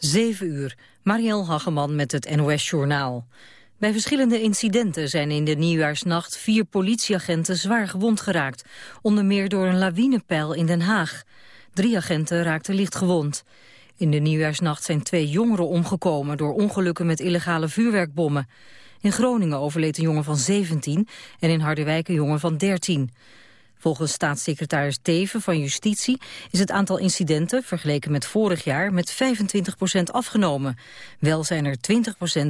7 uur, Marielle Hageman met het NOS-journaal. Bij verschillende incidenten zijn in de nieuwjaarsnacht vier politieagenten zwaar gewond geraakt. Onder meer door een lawinepeil in Den Haag. Drie agenten raakten licht gewond. In de nieuwjaarsnacht zijn twee jongeren omgekomen door ongelukken met illegale vuurwerkbommen. In Groningen overleed een jongen van 17 en in Harderwijk een jongen van 13. Volgens staatssecretaris Teven van Justitie is het aantal incidenten vergeleken met vorig jaar met 25% afgenomen. Wel zijn er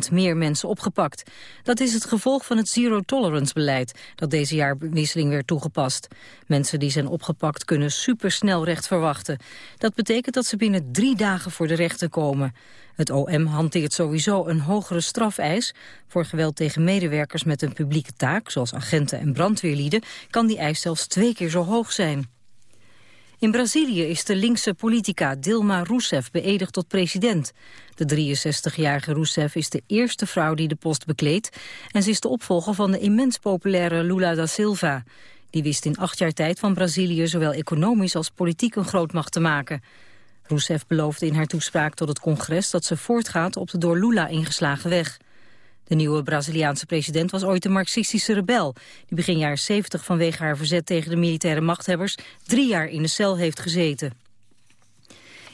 20% meer mensen opgepakt. Dat is het gevolg van het zero-tolerance beleid dat deze jaarwisseling werd toegepast. Mensen die zijn opgepakt kunnen supersnel recht verwachten. Dat betekent dat ze binnen drie dagen voor de rechter komen. Het OM hanteert sowieso een hogere strafeis. Voor geweld tegen medewerkers met een publieke taak, zoals agenten en brandweerlieden, kan die eis zelfs twee keer zo hoog zijn. In Brazilië is de linkse politica Dilma Rousseff beëdigd tot president. De 63-jarige Rousseff is de eerste vrouw die de post bekleedt... en ze is de opvolger van de immens populaire Lula da Silva. Die wist in acht jaar tijd van Brazilië zowel economisch als politiek een grootmacht te maken. Rousseff beloofde in haar toespraak tot het congres dat ze voortgaat op de door Lula ingeslagen weg. De nieuwe Braziliaanse president was ooit een marxistische rebel... die begin jaren 70 vanwege haar verzet tegen de militaire machthebbers... drie jaar in de cel heeft gezeten.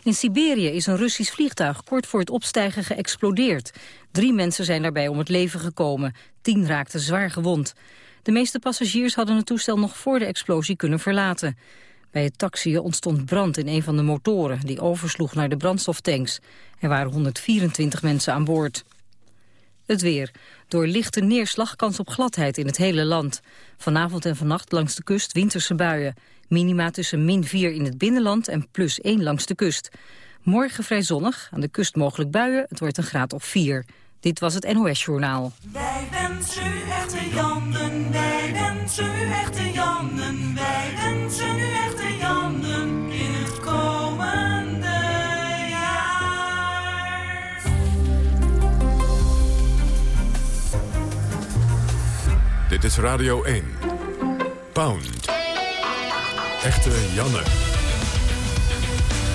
In Siberië is een Russisch vliegtuig kort voor het opstijgen geëxplodeerd. Drie mensen zijn daarbij om het leven gekomen. Tien raakten zwaar gewond. De meeste passagiers hadden het toestel nog voor de explosie kunnen verlaten. Bij het taxiën ontstond brand in een van de motoren... die oversloeg naar de brandstoftanks. Er waren 124 mensen aan boord. Het weer. Door lichte neerslag kans op gladheid in het hele land. Vanavond en vannacht langs de kust winterse buien. Minima tussen min 4 in het binnenland en plus 1 langs de kust. Morgen vrij zonnig, aan de kust mogelijk buien. Het wordt een graad of 4. Dit was het NOS Journaal. Wij wensen u echte Jannen, wij wensen u echte Jannen, wij wensen u echte Jannen in het komende jaar. Dit is Radio 1. Pound. Echte Janne.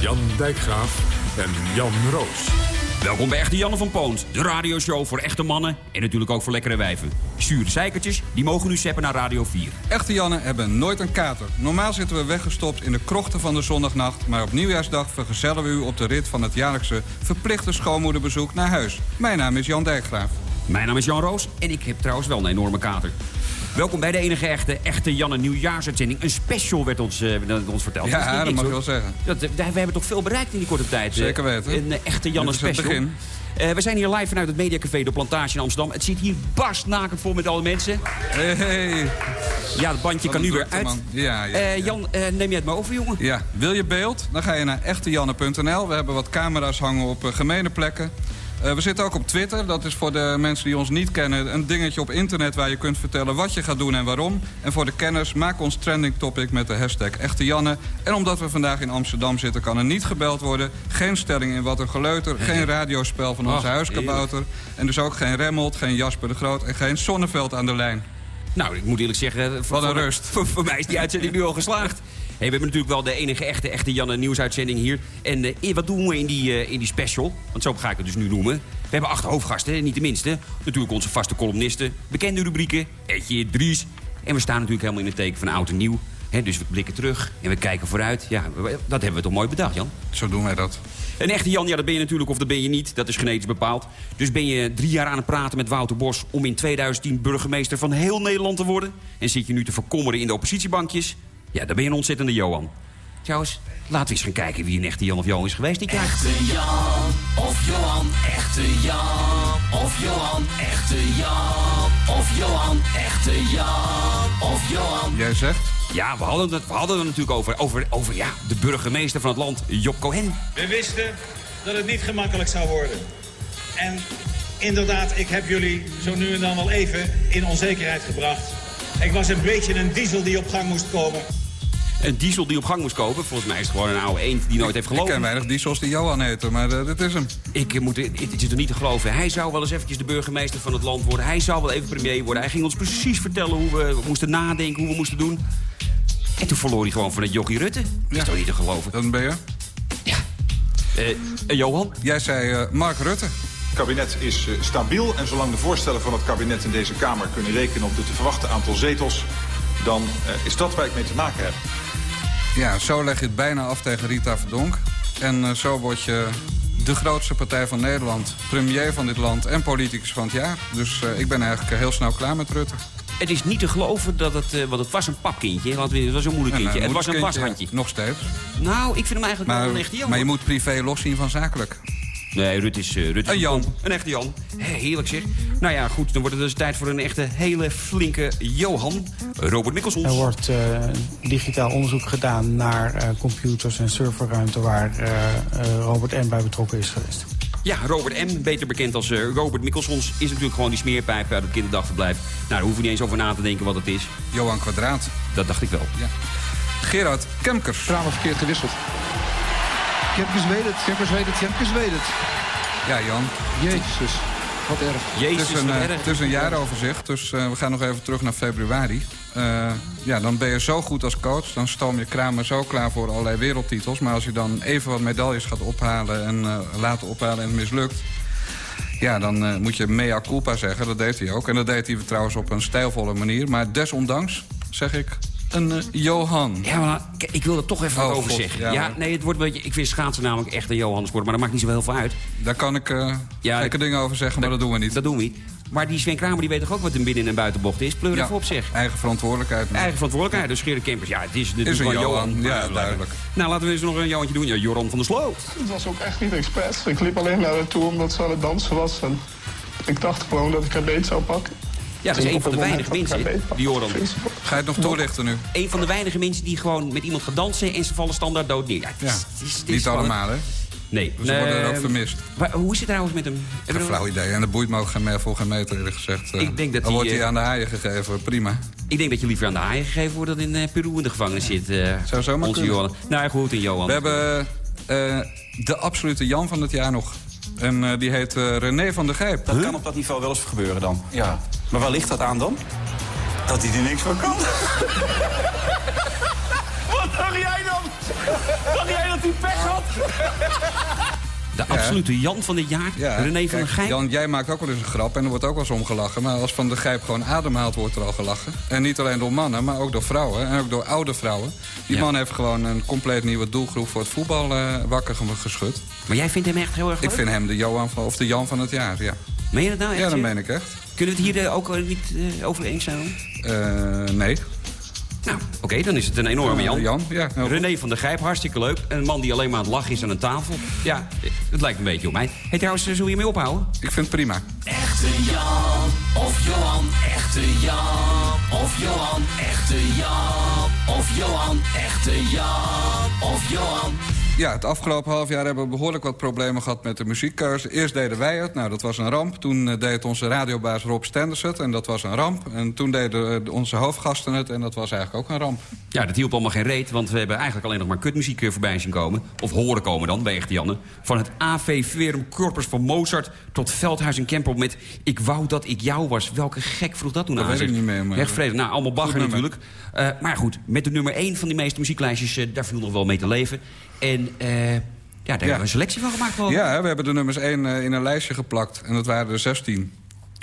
Jan Dijkgraaf en Jan Roos. Welkom bij Echte Janne van Poont, de radioshow voor echte mannen en natuurlijk ook voor lekkere wijven. Zure zeikertjes, die mogen nu zeppen naar Radio 4. Echte Jannen hebben nooit een kater. Normaal zitten we weggestopt in de krochten van de zondagnacht... maar op nieuwjaarsdag vergezellen we u op de rit van het jaarlijkse... verplichte schoonmoederbezoek naar huis. Mijn naam is Jan Dijkgraaf. Mijn naam is Jan Roos en ik heb trouwens wel een enorme kater. Welkom bij de enige echte, echte Janne nieuwjaarsuitzending. Een special werd ons, eh, werd ons verteld. Ja, dat niks, mag je hoor. wel zeggen. Dat, eh, we hebben toch veel bereikt in die korte tijd. eh. Zeker weten. Een echte Janne special. begin. We zijn hier live vanuit het Mediacafé De Plantage in Amsterdam. Het zit hier barstnakend vol met alle mensen. Hey. Ja, het bandje Wat kan nu weer uit. Ja, ja, ja. Jan, neem jij het maar over, jongen? Ja, wil je beeld? Dan ga je naar echtejanne.nl. We hebben wat camera's hangen op gemene plekken. Eh, we zitten ook op Twitter. Dat is voor de mensen die ons niet kennen... een dingetje op internet waar je kunt vertellen wat je gaat doen en waarom. En voor de kenners, maak ons trending topic met de hashtag Echte Janne. En omdat we vandaag in Amsterdam zitten, kan er niet gebeld worden. Geen stelling in wat een geleuter. Geen radiospel van onze huiskabouter. En dus ook geen Remmelt, geen Jasper de Groot... en geen Zonneveld aan de lijn. Nou, ik moet eerlijk zeggen... Voor, Wat een voor- rust. Voor, voor mij is die uitzending nu al geslaagd. We hebben natuurlijk wel de enige echte, echte Janne nieuwsuitzending hier. En eh, wat doen we in die, eh, in die special? Want zo ga ik het dus nu noemen. We hebben acht hoofdgasten, niet de minste. Natuurlijk onze vaste columnisten, bekende rubrieken, Etje, Dries. En we staan natuurlijk helemaal in het teken van oud en nieuw. Dus we blikken terug en we kijken vooruit. Ja, dat hebben we toch mooi bedacht, Jan? Zo doen wij dat. Een echte Jan, ja, dat ben je natuurlijk of dat ben je niet. Dat is genetisch bepaald. Dus ben je drie jaar aan het praten met Wouter Bos... om in 2010 burgemeester van heel Nederland te worden... en zit je nu te verkommeren in de oppositiebankjes... ja, dan ben je een ontzettende Johan. Trouwens, laten we eens gaan kijken wie een echte Jan of Johan is geweest dit jaar. Echte Jan of Johan, echte Jan of Johan, echte Jan of Johan, echte Jan of Johan. Jij zegt? Ja, we hadden het, we hadden het natuurlijk over, over, over ja, de burgemeester van het land, Job Cohen. We wisten dat het niet gemakkelijk zou worden. En inderdaad, ik heb jullie zo nu en dan wel even in onzekerheid gebracht. Ik was een beetje een diesel die op gang moest komen. Een diesel die op gang moest komen. Volgens mij is het gewoon een oude eend die nooit heeft Ik gelopen. ken weinig diesels die Johan heten, maar eh, dit is hem. Ik moet, het is er niet te geloven. Hij zou wel eens eventjes de burgemeester van het land worden. Hij zou wel even premier worden. Hij ging ons precies vertellen hoe we moesten nadenken, hoe we moesten doen. En toen verloor hij gewoon van het jochie Rutte. Dat is Ja. toch niet te geloven? Dan ben je. Ja. Eh, eh, Johan? Jij zei eh, Mark Rutte. Het kabinet is eh, stabiel en zolang de voorstellen van het kabinet in deze Kamer kunnen rekenen op het te verwachten aantal zetels, dan eh, is dat waar ik mee te maken heb. Ja, zo leg je het bijna af tegen Rita Verdonk. En eh, zo word je de grootste partij van Nederland, premier van dit land en politicus van het jaar. Dus eh, ik ben eigenlijk heel snel klaar met Rutte. Het is niet te geloven dat het... eh, want het was een papkindje, want het was een moeilijk En, kindje. eh, het was een washandje. Nog steeds. Nou, ik vind hem eigenlijk Maar, wel een echte Jan. maar je moet privé loszien van zakelijk. Nee, Rutte is, eh, is Een Jan. Een echte Jan. Hé, heerlijk zeg. Nou ja, goed, dan wordt het dus tijd voor een echte hele flinke Johan. Robert Mikkelsons. Er wordt eh, digitaal onderzoek gedaan naar eh, computers en serverruimte waar eh, eh, Robert M. bij betrokken is geweest. Ja, Robert M., beter bekend als eh, Robert Mikkelsons... is natuurlijk gewoon die smeerpijp uit het kinderdagverblijf. Nou, daar hoeven we niet eens over na te denken wat het is. Johan Kwadraat. Dat dacht ik wel. Ja. Gerard Kemkers. Tranen verkeerd gewisseld. Kempkes weet het, Kempkes weet het, Kempkes weet het. Ja, Jan. Jezus, wat erg. Jezus, Het is een, wat eh, erg. het is een jaaroverzicht, dus eh, we gaan nog even terug naar februari. Eh, ja, dan ben je zo goed als coach. Dan stoom je Kramer zo klaar voor allerlei wereldtitels. Maar als je dan even wat medailles gaat ophalen en eh, laten ophalen en het mislukt... Ja, dan eh, moet je mea culpa zeggen. Dat deed hij ook. En dat deed hij trouwens op een stijlvolle manier. Maar desondanks, zeg ik, een eh, Johan. Ja, maar ik wil er toch even Oh, wat over God, zeggen. ja, Ja, maar- nee, het wordt een beetje... Ik vind schaatsen namelijk echt een Johannessport, maar dat maakt niet zo heel veel uit. Daar kan ik eh Ja, gekke ik- dingen over zeggen, maar dat doen we niet. Dat doen we niet. Maar die Sven Kramer die weet toch ook wat een binnen- en buitenbocht is? Pleur Ja, even op zeg. Eigen verantwoordelijkheid. Eigen verantwoordelijkheid. Dus Gerrit Kempers, ja, het is natuurlijk een wel Johan, ja, duidelijk. Nou, laten we eens nog een Johantje doen. Ja, Joran van der Sloot. Het was ook echt niet expres. Ik liep alleen naar haar toe omdat ze aan het dansen was. En ik dacht gewoon dat ik haar beet zou pakken. Ja, dat is een van de weinige mensen, die Joran. Ga je het nog toelichten nu? Een van de weinige mensen die gewoon met iemand gaat dansen en ze vallen standaard dood neer. Ja, het is, Ja, het is- het is niet allemaal, hè? Nee. Ze worden er ook vermist. waar- hoe is het trouwens met hem? Geen flauw idee. En dat boeit me ook geen meer voor geen meter, eerlijk gezegd. Eh, Ik denk dat dan wordt hij eh, aan de haaien gegeven, prima. Ik denk dat je liever aan de haaien gegeven wordt dan in eh, Peru in de gevangenis zit. eh, Zou onze kunnen. Johan. Nou goed, in Johan. We hebben eh, de absolute Jan van het jaar nog. En eh, die heet eh, René van der Gijp. Dat kan op dat niveau wel eens gebeuren dan. Ja. Maar waar ligt dat aan dan? Dat hij er niks van kan. Wat dacht jij dan? Dacht jij dat hij pech had? De absolute Jan van dit jaar, Ja, René van der Gijp. Jan, jij maakt ook wel eens een grap en er wordt ook wel eens om gelachen. Maar als Van der Gijp gewoon ademhaalt, wordt er al gelachen. En niet alleen door mannen, maar ook door vrouwen. En ook door oude vrouwen. Die man heeft gewoon een compleet nieuwe doelgroep voor het voetbal eh, wakker ge- geschud. Maar jij vindt hem echt heel erg leuk? Ik vind hem de, Johan van, of de Jan van het jaar, ja. Meen je dat nou echt? Ja, dat meen ik echt. Kunnen we het hier eh, ook eh, niet over eens zijn? Nee. Nou, oké, dan is het een enorme Jan. Jan, ja. goed. René van der Gijp, hartstikke leuk. Een man die alleen maar aan het lachen is aan een tafel. Ja, het lijkt een beetje op mij. Hé, trouwens, eh, zullen we hiermee ophouden? Ik vind het prima. Echte Jan of Johan, echte Jan of Johan, echte Jan of Johan, echte Jan of Johan. Ja, het afgelopen half jaar hebben we behoorlijk wat problemen gehad met de muziekkeuze. Eerst deden wij het, nou dat was een ramp. Toen eh, deed onze radiobaas Rob Stenders het en dat was een ramp. En toen deden eh, onze hoofdgasten het en dat was eigenlijk ook een ramp. Ja, dat hielp allemaal geen reet, want we hebben eigenlijk alleen nog maar kutmuziek eh, voorbij zien komen. Of horen komen dan, bij Echte Janne. Van het AV Verum Corpus van Mozart tot Veldhuis en Kempel met Ik wou dat ik jou was. Welke gek vroeg dat toen Dat aan weet ik niet meer, maar-. Nou, allemaal bagger natuurlijk. Maar goed, met de nummer 1 van die meeste muzieklijstjes, daar viel nog wel mee te leven. En eh, ja, daar hebben we een selectie van gemaakt. ik. Ja, we hebben de nummers 1 in een lijstje geplakt en dat waren er 16.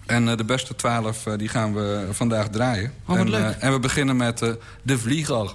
En eh, de beste 12 eh, die gaan we vandaag draaien. Oh, wat en, leuk. eh, en we beginnen met eh, De Vlieger.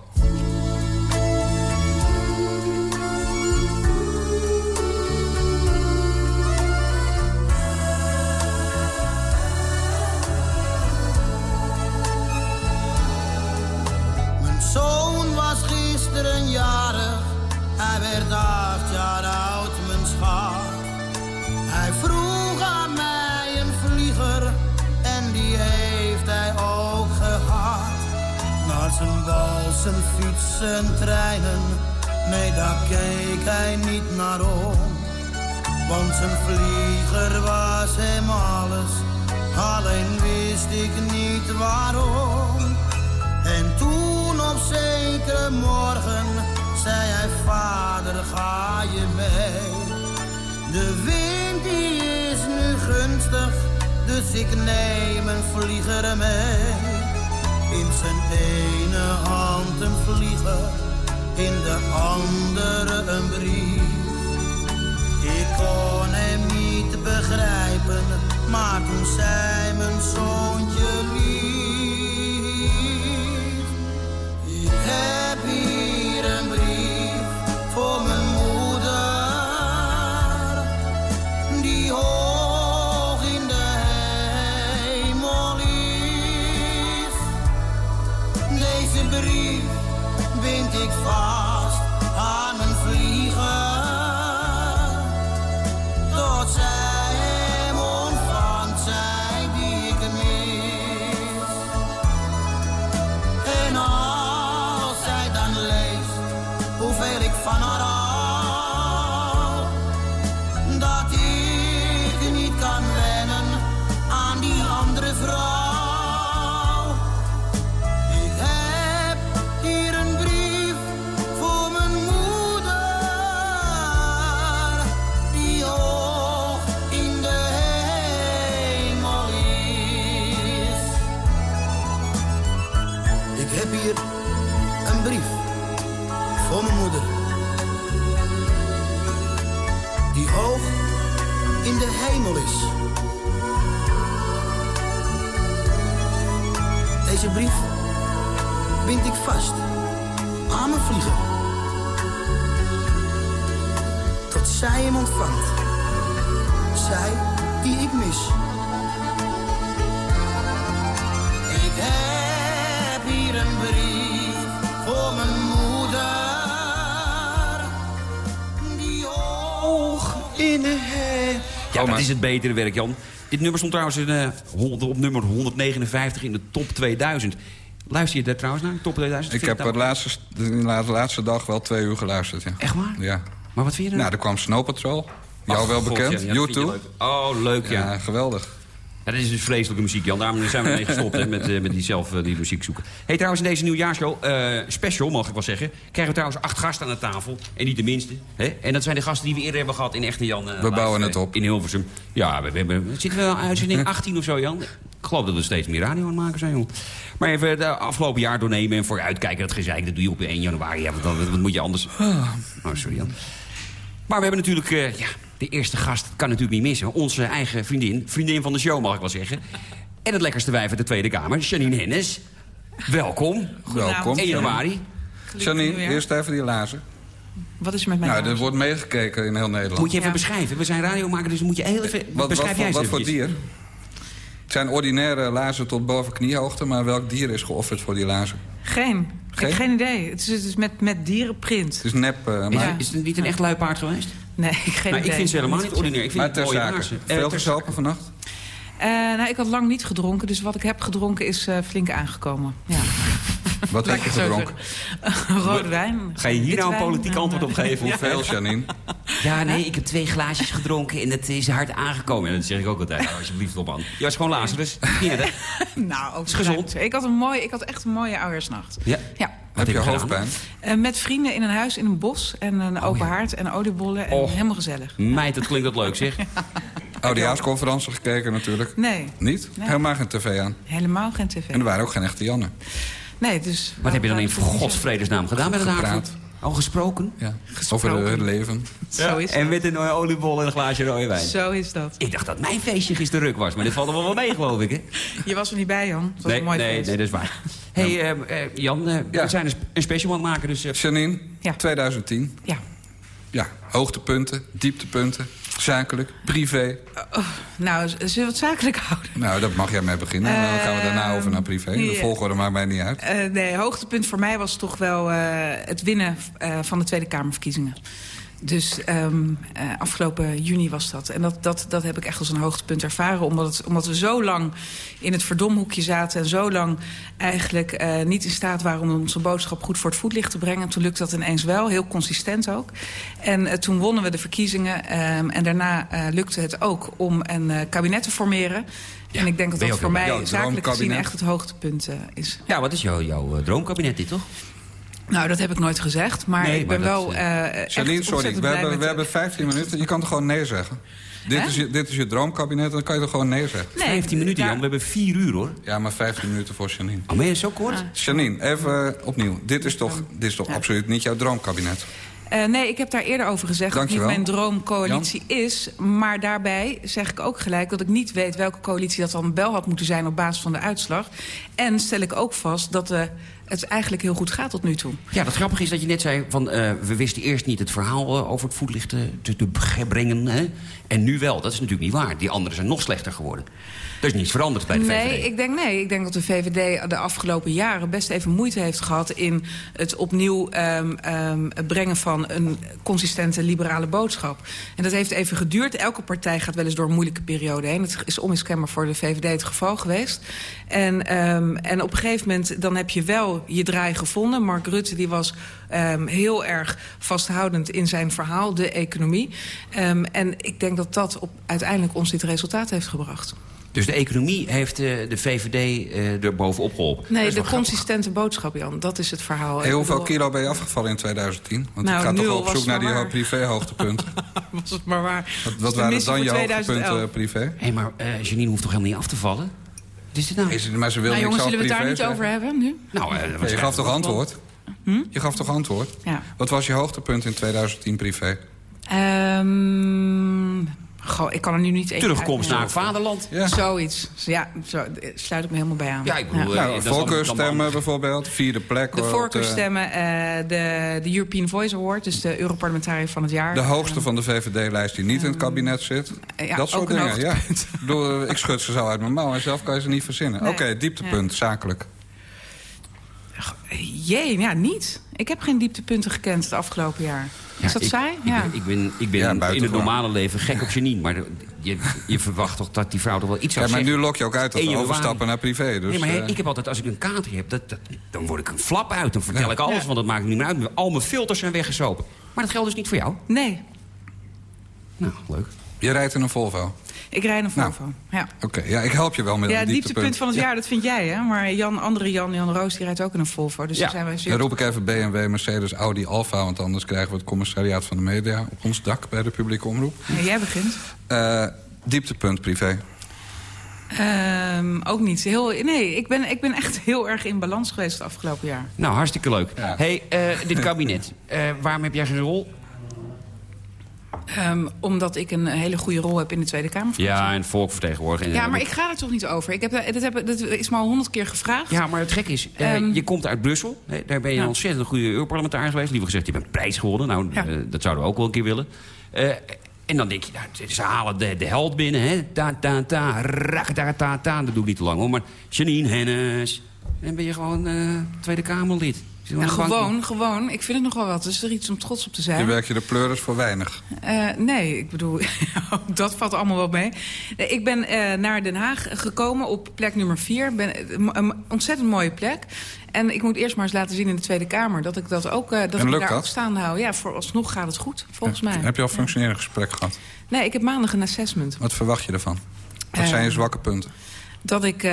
Zijn bal, zijn fiets, zijn treinen, nee daar keek hij niet naar om. Want zijn vlieger was hem alles, alleen wist ik niet waarom. En toen op zekere morgen zei hij, vader ga je mee. De wind die is nu gunstig, dus ik neem een vlieger mee. In zijn Handen hand een in de andere een brief. Ik kon hem niet begrijpen, maar toen zei mijn zoontje lief. Ik hoog in de hemel is. Deze brief bind ik vast aan mijn vlieger. Tot zij hem ontvangt. Zij die ik mis. Ja, dat is het betere werk, Jan. Dit nummer stond trouwens in, eh, op nummer 159 in de top 2000. Luister je daar trouwens naar, top 2000? Ik heb de laatste, de laatste, laatste dag wel twee uur geluisterd. Ja. Echt waar? Ja. Maar wat vind je er? Nou, er kwam Snow Patrol. Jou wel bekend. ja, ja, dat vind je U2. leuk. Oh, leuk, ja. Ja, geweldig. Ja, dat is dus vreselijke muziek, Jan. Daarom zijn we mee gestopt hè, met, eh, met die zelf eh, die muziek zoeken. Hey, trouwens, in deze nieuwjaarshow, eh special mag ik wel zeggen... krijgen we trouwens acht gasten aan de tafel. En niet de minste. Hè? En dat zijn de gasten die we eerder hebben gehad in Echte Jan. We bouwen het op. In Hilversum. Ja, we, we hebben, zitten we aan uitzending 18 of zo, Jan? Ik geloof dat we steeds meer radio aan het maken zijn, joh. Maar even het afgelopen jaar doornemen en vooruitkijken. Dat gezeik, dat doe je op 1 januari. Ja, wat, wat, wat moet je anders... Oh, sorry, Jan. Maar we hebben natuurlijk, ja, de eerste gast kan natuurlijk niet missen. Onze eigen vriendin, vriendin van de show mag ik wel zeggen. En het lekkerste wijf uit de Tweede Kamer, Janine Hennis. Welkom. Welkom. 1 januari. Janine, eerst even die lazen. Wat is er met mijn Nou, er wordt meegekeken in heel Nederland. Moet je even beschrijven. We zijn radiomaker, dus moet je heel even... Wat, beschrijf wat, jij voor, eens wat voor dier? Het zijn ordinaire lazen tot boven kniehoogte, maar welk dier is geofferd voor die lazen? Geen. Ik Geen? heb geen idee. Het is, het is met, met dierenprint. Het is nep, eh, maar... Is het niet een echt luipaard geweest? Nee, ik geen ik idee. vind ze helemaal niet ordinair. Ik vind Maar het ter mooie zake. laarzen. Eh, Veel ter gezopen vannacht? Eh, nou, ik had lang niet gedronken, dus wat ik heb gedronken is eh, flink aangekomen. Ja. Wat heb je ik gedronken? Rode wijn. Ga je hier nou een politiek antwoord op eh, geven? Hoeveel, Janine? Ja, nee, ik heb twee glaasjes gedronken en het is hard aangekomen. En dat zeg ik ook altijd. Nou, alsjeblieft op aan. Ja, is gewoon Lazarus. Ja, dat- Nou, ook Is gezond. Ik had, een mooi, ik had echt een mooie oudejaarsnacht. ja. Ja. Heb je hoofdpijn? Eh, met vrienden in een huis in een bos en een open haard en oliebollen. En Oh. helemaal gezellig. Meid, dat klinkt dat leuk, zeg. Oudejaarsconferentie gekeken natuurlijk. Nee, Niet? Nee. Helemaal geen tv aan. helemaal geen tv. En er waren ook geen echte Janne. Nee, dus... Wat heb je dan in waarom- godsvredesnaam gedaan met het avond? Al gesproken? Ja. Over het leven. Zo is En dat. met een eh, oliebol en een glaasje rode wijn. Zo is dat. Ik dacht dat mijn feestje gisteren ruk was, maar dit valt er wel wel mee, geloof ik, hè? Je was er niet bij, Jan. Het was Nee, een mooi nee, feest. nee, dat is waar. Hey, eh, eh, Jan, eh, Ja. we zijn een, sp- een special aan het maken, dus... eh, Janine, Ja. 2010. Ja. Ja, hoogtepunten, dieptepunten, zakelijk, privé. Nou, z- zullen we het zakelijk houden? Nou, dat mag jij mee beginnen. Dan gaan we daarna over naar privé. De volgorde maakt mij niet uit. Eh, nee, hoogtepunt voor mij was toch wel eh, het winnen eh, van de Tweede Kamerverkiezingen. Dus ehm, eh, afgelopen juni was dat. En dat, dat, dat heb ik echt als een hoogtepunt ervaren. Omdat, het, omdat we zo lang in het verdomhoekje zaten... en zo lang eigenlijk eh, niet in staat waren om onze boodschap goed voor het voetlicht te brengen. Toen lukte dat ineens wel, heel consistent ook. En eh, toen wonnen we de verkiezingen. ehm, en daarna lukte het ook om een kabinet te formeren. en ik denk dat dat voor mij zakelijk gezien echt het hoogtepunt is. Ja, wat is jouw, jouw droomkabinet dit, toch? Nou, dat heb ik nooit gezegd. Maar Nee, ik ben maar dat, wel eh echt Janine, sorry, we hebben, we hebben 15 minuten. Je kan toch gewoon nee zeggen? Dit is, je, dit is je droomkabinet, dan kan je toch gewoon nee zeggen? Nee, 15 minuten, Jan. We hebben 4 uur, hoor. Ja, maar 15 minuten voor Janine. Oh, ben je zo kort? Ah. Janine, even opnieuw. Dit is toch, dit is toch absoluut niet jouw droomkabinet? Uh, nee, ik heb daar eerder over gezegd dat niet mijn droomcoalitie is. Maar daarbij zeg ik ook gelijk dat ik niet weet welke coalitie dat dan wel had moeten zijn op basis van de uitslag. En stel ik ook vast dat uh, het eigenlijk heel goed gaat tot nu toe. Ja, het grappige is dat je net zei van uh, we wisten eerst niet het verhaal uh, over het voetlicht te, te, te brengen. Hè? En nu wel. Dat is natuurlijk niet waar. Die anderen zijn nog slechter geworden. Er is niets veranderd bij de nee, VVD. Ik denk, nee, ik denk dat de VVD de afgelopen jaren best even moeite heeft gehad... in het opnieuw um, um, brengen van een consistente liberale boodschap. En dat heeft even geduurd. Elke partij gaat wel eens door een moeilijke periode heen. Dat is onmiskenbaar voor de VVD het geval geweest. En, um, en op een gegeven moment dan heb je wel je draai gevonden. Mark Rutte die was um, heel erg vasthoudend in zijn verhaal, de economie. Um, en ik denk dat dat op, uiteindelijk ons dit resultaat heeft gebracht. Dus de economie heeft uh, de VVD uh, er bovenop geholpen? Nee, de consistente boodschap, Jan. Dat is het verhaal. Hey, hoeveel bedoel... kilo ben je afgevallen in 2010? Want nou, ik ga toch op zoek naar die privé-hoogtepunten. was het maar waar. Wat, wat waren dan je hoogtepunten privé? Hé, hey, maar uh, Janine hoeft toch helemaal niet af te vallen? Dit nou? Is het, maar ze wil nou, jongens, zullen we het daar niet over hebben nu? Nou, ja, je gaf toch antwoord? Hm? Je gaf toch antwoord? Ja. Wat was je hoogtepunt in 2010 privé? Um, Goh, ik kan er nu niet even Terugkomst naar het vaderland. Ja. Zoiets. Ja, zo, sluit ik me helemaal bij aan. Ja, ik bedoel... Ja. Nou, voorkeurstemmen bijvoorbeeld, vierde plek. De voorkeurstemmen, uh, de, de European Voice Award, dus de Europarlementariër van het jaar. De hoogste van de VVD-lijst die niet um, in het kabinet zit. Ja, dat soort dingen, ja. Bedoel, ik schud ze zo uit mijn mouw en zelf kan je ze niet verzinnen. Nee. Oké, okay, dieptepunt, ja. zakelijk. Jee, ja, niet. Ik heb geen dieptepunten gekend het afgelopen jaar. Ja, is dat ik, saai? Ik, ja. ik ben, ik ben ja, in het normale leven gek op Janine. Maar je, je verwacht toch dat die vrouw toch wel iets zou ja, maar zeggen. nu lok je ook uit tot overstappen naar privé. Dus, nee, maar uh... ik heb altijd, als ik een kater heb, dat, dat, dan word ik een flap uit. Dan vertel ik alles, want dat maakt niet meer uit. Al mijn filters zijn weggesopen. Maar dat geldt dus niet voor jou? Nee. Nou, leuk. Je rijdt in een Volvo? Ik rijd een Volvo, nou, ja. Oké, okay, ja, ik help je wel met ja, een dieptepunt. dieptepunt van het jaar, dat vind jij, hè? Maar Jan, andere Jan, Jan Roos, die rijdt ook in een Volvo. Dus ja. zijn wij zeer... Dan roep ik even BMW, Mercedes, Audi, Alfa... want anders krijgen we het commissariaat van de media op ons dak... bij de publieke omroep. Ja, jij begint. Uh, dieptepunt privé. Um, ook niet. Heel, nee, ik ben, ik ben echt heel erg in balans geweest het afgelopen jaar. Nou, hartstikke leuk. Ja. hey, uh, dit kabinet, uh, waarom heb jij geen rol? Um, omdat ik een hele goede rol heb in de Tweede Kamer. Ja, en volkvertegenwoordiger. Ja, maar ik ga er toch niet over. Ik heb, dat, heb, dat is me al honderd keer gevraagd. Ja, maar het gek is, uh, um, je komt uit Brussel. Daar ben je ja. een ontzettend goede Europarlementariër geweest. Liever gezegd, je bent prijs geworden. Nou, ja. uh, dat zouden we ook wel een keer willen. Uh, en dan denk je, nou, ze halen de, de held binnen. Hè? Ta, ta, ta, ta, ta, ta. Dat doe ik niet te lang hoor. Maar Janine Hennis. Dan ben je gewoon uh, Tweede Kamerlid. Nou, gewoon, gewoon. Ik vind het nog wel wat. Dus er iets om trots op te zijn. Je werk je de pleuris voor weinig? Uh, nee, ik bedoel, dat valt allemaal wel mee. Ik ben uh, naar Den Haag gekomen op plek nummer 4. Ben, een ontzettend mooie plek. En ik moet eerst maar eens laten zien in de Tweede Kamer... dat ik dat ook uh, dat ik daar dat? staande hou. Ja, vooralsnog gaat het goed, volgens mij. Heb je al functionerend gesprek gehad? Nee, ik heb maandag een assessment. Wat verwacht je ervan? Wat zijn je zwakke punten? Dat ik... Uh,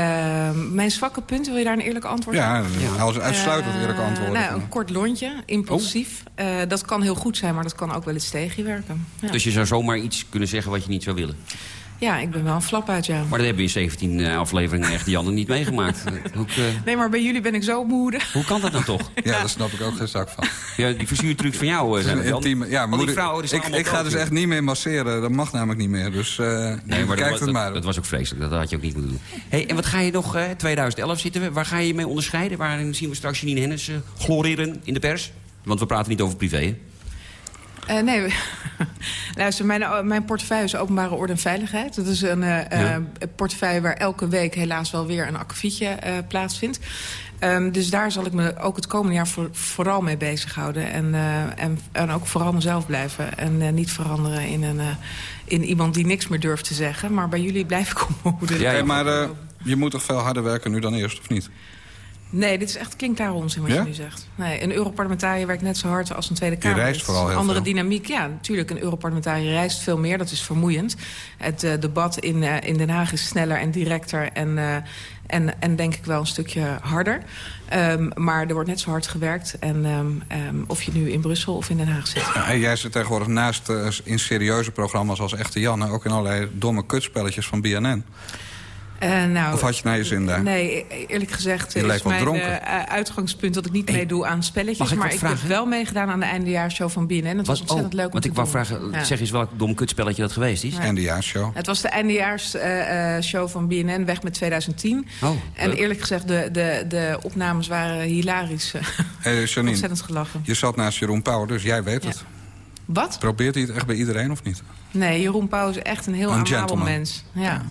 mijn zwakke punten, wil je daar een eerlijk antwoord op? Ja, ja. als uitsluitend uh, eerlijke antwoorden. Nou, een kort lontje, impulsief. Oh. Uh, dat kan heel goed zijn, maar dat kan ook wel eens tegen je werken. Ja. Dus je zou zomaar iets kunnen zeggen wat je niet zou willen? Ja, ik ben wel een flap uit, ja. Maar dat hebben we in 17 afleveringen echt Janne niet meegemaakt. Hoe, nee, maar bij jullie ben ik zo moede. Hoe kan dat nou toch? ja, daar snap ik ook geen zak van. Ja, die verzuurtrucs van jou zijn een intieme, ja, moeder, vrouwen, ik, ik ga dus echt niet meer masseren. Dat mag namelijk niet meer. Dus uh, nee, maar kijk dat, het maar. Dat, dat was ook vreselijk. Dat had je ook niet moeten doen. Hey, en wat ga je nog, uh, 2011 zitten we. Waar ga je mee onderscheiden? Waarin zien we straks Janine Hennis uh, gloreren in de pers? Want we praten niet over privé, hè? Uh, nee, luister, mijn, mijn portefeuille is openbare orde en veiligheid. Dat is een uh, ja. portefeuille waar elke week helaas wel weer een akkefietje uh, plaatsvindt. Um, dus daar zal ik me ook het komende jaar voor, vooral mee bezighouden. En, uh, en, en ook vooral mezelf blijven. En uh, niet veranderen in, een, uh, in iemand die niks meer durft te zeggen. Maar bij jullie blijf ik omhouden. Ja, ja, maar je moet toch veel harder werken nu dan eerst, of niet? Nee, dit is echt klinkklare onzin wat ja? je nu zegt. Nee, een Europarlementariër werkt net zo hard als een Tweede Kamer. Je reist vooral heel Andere veel. dynamiek, ja, natuurlijk. Een Europarlementariër reist veel meer, dat is vermoeiend. Het uh, debat in, uh, in Den Haag is sneller en directer en, uh, en, en denk ik wel een stukje harder. Um, maar er wordt net zo hard gewerkt. En um, um, of je nu in Brussel of in Den Haag zit. Ja, en jij zit tegenwoordig naast in serieuze programma's als Echte Janne... ook in allerlei domme kutspelletjes van BNN. Eh, nou, Of had je naar je zin daar? Nee, e- eerlijk gezegd Je is mijn eh, uitgangspunt dat ik niet meedoe aan spelletjes. ik maar ik vragen? heb wel meegedaan aan de eindejaarshow van BNN. Het was ontzettend oh, leuk om Want te ik wou vragen, Ja. zeg eens welk dom kutspelletje dat geweest is. Ja. Eindejaarshow. Het was de eindejaarshow van BNN, weg met 2010. Oh, en eerlijk gezegd, de, de, de opnames waren hilarisch. Hey, Janine, Ontzettend gelachen. je zat naast Jeroen Pauw, dus jij weet het. Wat? Probeert hij het echt bij iedereen of niet? Nee, Jeroen Pauw is echt een heel Een amabel mens. Ja.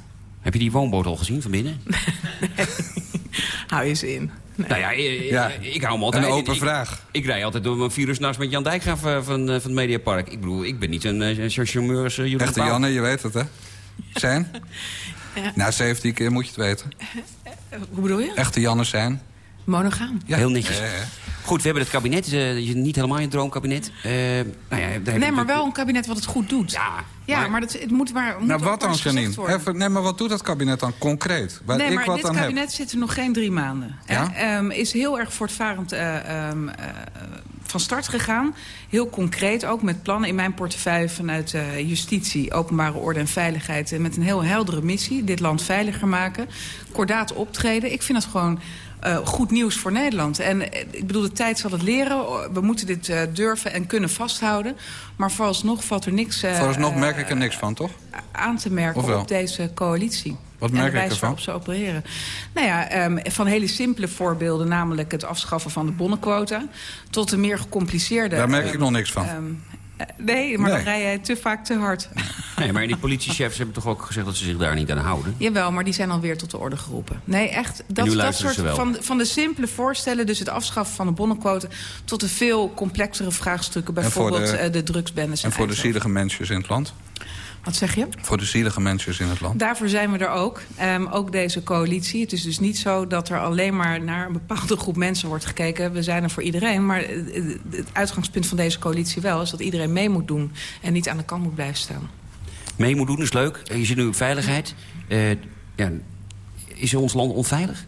Heb je die woonboot al gezien van binnen? Hou je ze in. Nou ja, eh, Ja, eh, ik hou hem altijd. een open ik, vraag. Ik rij altijd door mijn virus naast met Jan Dijkgraaf eh, van, van het Mediapark. Ik bedoel, ik ben niet een als uh, Jeroen Echte. Janne, je weet het, hè? Zijn? Na 17 keer moet je het weten. Hoe bedoel je? Echte Janne zijn. Monogaam. Ja. Heel netjes. Ja, ja. Goed, we hebben het kabinet. eh, je niet helemaal je droomkabinet. Eh, nou ja, daar Nee, maar wel een kabinet wat het goed doet. Ja, Ja, maar, dat, het moet waar. Moet Nou, wat dan, Janine? worden. Even, nee, maar wat doet dat kabinet dan concreet? Waar nee, ik maar wat dit kabinet heb. zit er nog geen drie maanden. Ja? Eh, ehm, is heel erg voortvarend eh, ehm, eh, van start gegaan. Heel concreet ook met plannen in mijn portefeuille vanuit eh, justitie, openbare orde en veiligheid. met een heel heldere missie. Dit land veiliger maken. Kordaat optreden. Ik vind dat gewoon. Eh, goed nieuws voor Nederland. En eh, ik bedoel, de tijd zal het leren. We moeten dit eh, durven en kunnen vasthouden. Maar vooralsnog valt er niks Vooralsnog merk ik er niks van, toch? aan te merken op deze coalitie. Wat en merk de ik wijze ervan? waarop ze opereren. Nou ja, ehm, van hele simpele voorbeelden, namelijk het afschaffen van de bonnenquota... tot de meer gecompliceerde... Daar merk ehm, ik nog niks van. ehm, eh, nee, maar dan rij jij te vaak te hard. Nee, maar die politiechefs hebben toch ook gezegd dat ze zich daar niet aan houden? Jawel, maar die zijn alweer tot de orde geroepen. Nee, echt, dat, dat soort van, van de simpele voorstellen... dus het afschaffen van de bonnenquota... tot de veel complexere vraagstukken... En voor bijvoorbeeld de- de, de drugsbendes En voor de zielige mensen in het land? Wat zeg je? Voor de zielige mensen in het land? Daarvoor zijn we er ook. Ehm, ook deze coalitie. Het is dus niet zo dat er alleen maar naar een bepaalde groep mensen wordt gekeken. We zijn er voor iedereen. Maar het uitgangspunt van deze coalitie wel... is dat iedereen mee moet doen en niet aan de kant moet blijven staan. Mee moet doen is leuk. Je zit nu op veiligheid. Eh, ja, is ons land onveilig?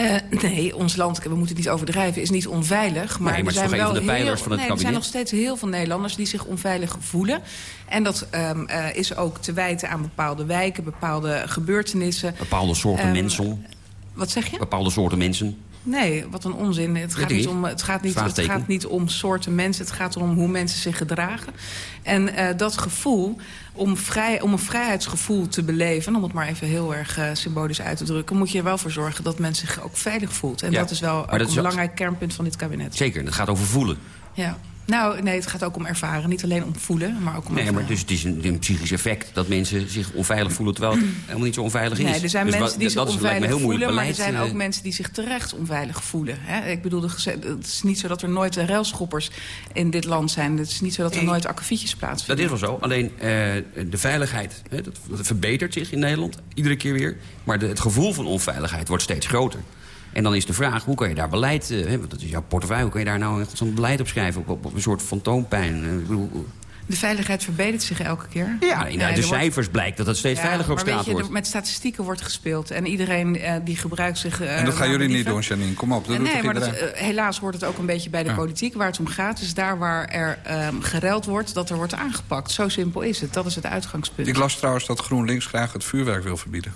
Eh, nee, ons land, we moeten het niet overdrijven, is niet onveilig. Maar, Nee, maar er zijn wel de heel, van het nee, Er zijn nog steeds heel veel Nederlanders die zich onveilig voelen. En dat ehm, eh, is ook te wijten aan bepaalde wijken, bepaalde gebeurtenissen. Bepaalde soorten Ehm, mensen. Wat zeg je? Bepaalde soorten mensen. Nee, wat een onzin. Het gaat, niet om, het, gaat niet, het gaat niet om soorten mensen. Het gaat erom hoe mensen zich gedragen. En eh, dat gevoel, om, vrij, om een vrijheidsgevoel te beleven... om het maar even heel erg eh, symbolisch uit te drukken... moet je er wel voor zorgen dat men zich ook veilig voelt. En Ja, dat is wel een ook- belangrijk kernpunt van dit kabinet. Zeker, het gaat over voelen. Ja. Nou, nee, het gaat ook om ervaren. Niet alleen om voelen, maar ook om Nee, ervaren. maar dus het is een, een psychisch effect dat mensen zich onveilig voelen... terwijl het helemaal niet zo onveilig is. Nee, er zijn Dus mensen die zich dat is onveilig moeilijk voelen... maar er zijn ook eh, mensen die zich terecht onveilig voelen. Hè? Ik bedoel, het is niet zo dat er nooit railschoppers in dit land zijn. Het is niet zo dat er nooit akkefietjes Dat plaatsvinden. is wel zo. Alleen eh, de veiligheid, hè, dat, dat verbetert zich in Nederland. Iedere keer weer. Maar de, het gevoel van onveiligheid wordt steeds groter. En dan is de vraag, hoe kan je daar beleid... eh, hè, want dat is jouw portefeuille, hoe kan je daar nou zo'n beleid op schrijven? Op, op, op een soort fantoompijn. Eh, ik bedoel, De veiligheid verbetert zich elke keer. ja, in Nee, er de wordt- cijfers blijkt dat het steeds Ja, veiliger op straat weet je, wordt. er- met statistieken wordt gespeeld. En iedereen eh, die gebruikt zich... En dat gaan jullie niet doen, Janine. Kom op, dat doet nee, maar dat, helaas hoort het ook een beetje bij de Ja. politiek. Waar het om gaat is daar waar er ehm gereld wordt... dat er wordt aangepakt. Zo simpel is het. Dat is het uitgangspunt. Ik las trouwens dat GroenLinks graag het vuurwerk wil verbieden.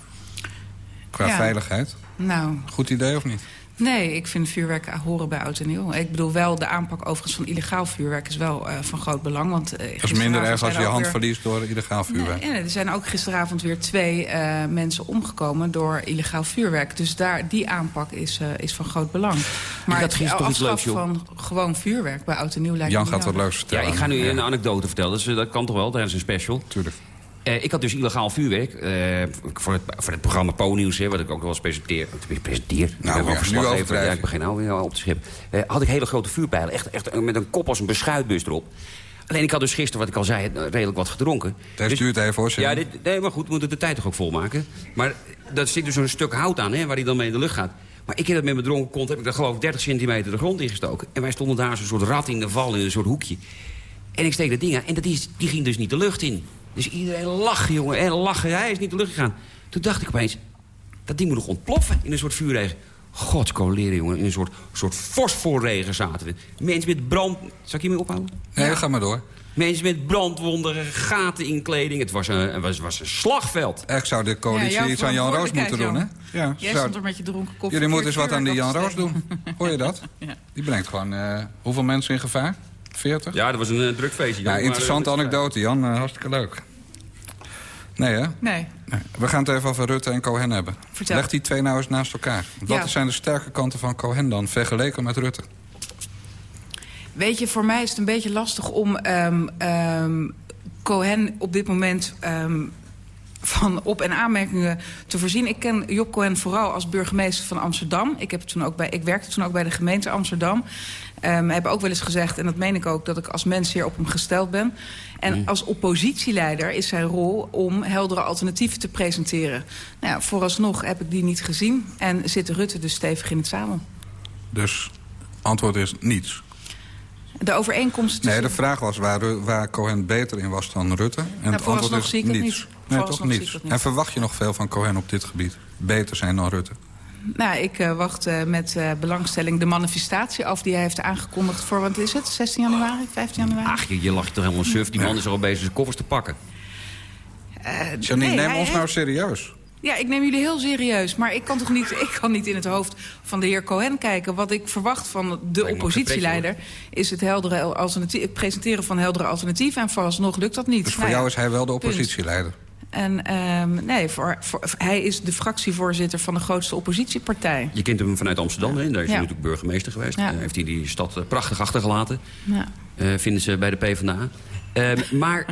Qua Ja. veiligheid. Nou, Goed idee of niet? Nee, ik vind vuurwerk horen bij oud en nieuw. Ik bedoel wel, de aanpak overigens van illegaal vuurwerk is wel eh, van groot belang. Want, eh, Dat is minder erg als je je hand weer- verliest door illegaal vuurwerk. Nee, nee, er zijn ook gisteravond weer twee eh, mensen omgekomen door illegaal vuurwerk. Dus daar, die aanpak is, eh, is van groot belang. Maar toch iets leuks, afschaf joh. van gewoon vuurwerk bij oud en nieuw lijkt Jan me gaat wat leuks vertellen. Ja, ik ga nu een anekdote vertellen. Dus, dat kan toch wel tijdens een special. Tuurlijk. Eh, ik had dus illegaal vuurwerk eh, voor, het, voor het programma Po-nieuws... hè, wat ik ook wel eens presenteer. presenteer. Ik ben wel ja, verslaggever. Ja, ik begin nou weer op te schip. Eh, had ik hele grote vuurpijlen. Echt, echt met een kop als een beschuitbus erop. Alleen ik had dus gisteren, wat ik al zei, redelijk wat gedronken. Deze Dus- duurt even hoor. Ja, Janine. dit, nee, maar goed, we moeten de tijd toch ook volmaken. Maar dat zit dus zo'n stuk hout aan, hè, waar hij dan mee in de lucht gaat. Maar ik heb dat met mijn dronken kont, heb ik daar geloof ik 30 centimeter de grond ingestoken. En wij stonden daar zo'n soort rat in de val, in een soort hoekje. En ik steek dat ding aan en dat is, die ging dus niet de lucht in. Dus iedereen lachen, jongen, en lachen. Hij is niet de lucht gegaan. Toen dacht ik opeens, dat ding moet nog ontploffen in een soort vuurregen. Godskoleren, jongen, in een soort, soort fosforregen zaten we. Mensen met brand... Zal ik hiermee ophouden? Nee, ga maar door. Mensen met brandwonden, gaten in kleding. Het was een, was, was een slagveld. Echt zou de coalitie Ja, iets aan Jan Roos moeten doen, hè? Ja, Jij zou- stond er met je dronken koffie. Jullie moeten eens wat aan die Jan Roos doen. Hoor je dat? Die brengt gewoon... eh, hoeveel mensen in gevaar? 40? Ja, dat was een eh, druk feestje. Ja, Maar, interessante eh, anekdote, Jan. Eh, hartstikke leuk. Nee, hè? Nee. Nee. We gaan het even over Rutte en Cohen hebben. Vertel. Leg die twee nou eens naast elkaar. Wat Ja. zijn de sterke kanten van Cohen dan, vergeleken met Rutte? Weet je, voor mij is het een beetje lastig om ehm, ehm, Cohen op dit moment ehm, van op- en aanmerkingen te voorzien. Ik ken Job Cohen vooral als burgemeester van Amsterdam. Ik, heb toen ook bij, ik werkte toen ook bij de gemeente Amsterdam. Ehm heb ook wel eens gezegd, en dat meen ik ook... dat ik als mens zeer op hem gesteld ben. En als oppositieleider is zijn rol om heldere alternatieven te presenteren. Nou ja, vooralsnog heb ik die niet gezien. En zit Rutte dus stevig in het zadel. Dus antwoord is niets. De overeenkomst tussen... Nee, de vraag was waar, waar Cohen beter in was dan Rutte. En het antwoord vooralsnog is zie ik het niets. niet. Nee, toch niets. ik het niet. En verwacht je nog veel van Cohen op dit gebied? Beter zijn dan Rutte? Nou, ik eh, wacht eh, met eh, belangstelling de manifestatie af die hij heeft aangekondigd voor, wat is het, 16 januari, 15 januari? Ach, je, je lacht toch helemaal suf. Die man is al bezig zijn koffers te pakken. Eh, Janine, nee, neem hij ons nou serieus. Ja, ik neem jullie heel serieus. Maar ik kan toch niet, ik kan niet in het hoofd van de heer Cohen kijken. Wat ik verwacht van de oppositieleider... is het, heldere alternatief, het presenteren van heldere alternatieven. En vooralsnog lukt dat niet. Dus voor Nou jou is hij wel de punt. oppositieleider. En ehm, nee, voor, voor, hij is de fractievoorzitter van de grootste oppositiepartij. Je kent hem vanuit Amsterdam, hè? daar is hij Ja. natuurlijk burgemeester geweest. Ja. Eh, heeft hij die stad eh, prachtig achtergelaten. Ja. Eh, vinden ze bij de PvdA. Ehm, maar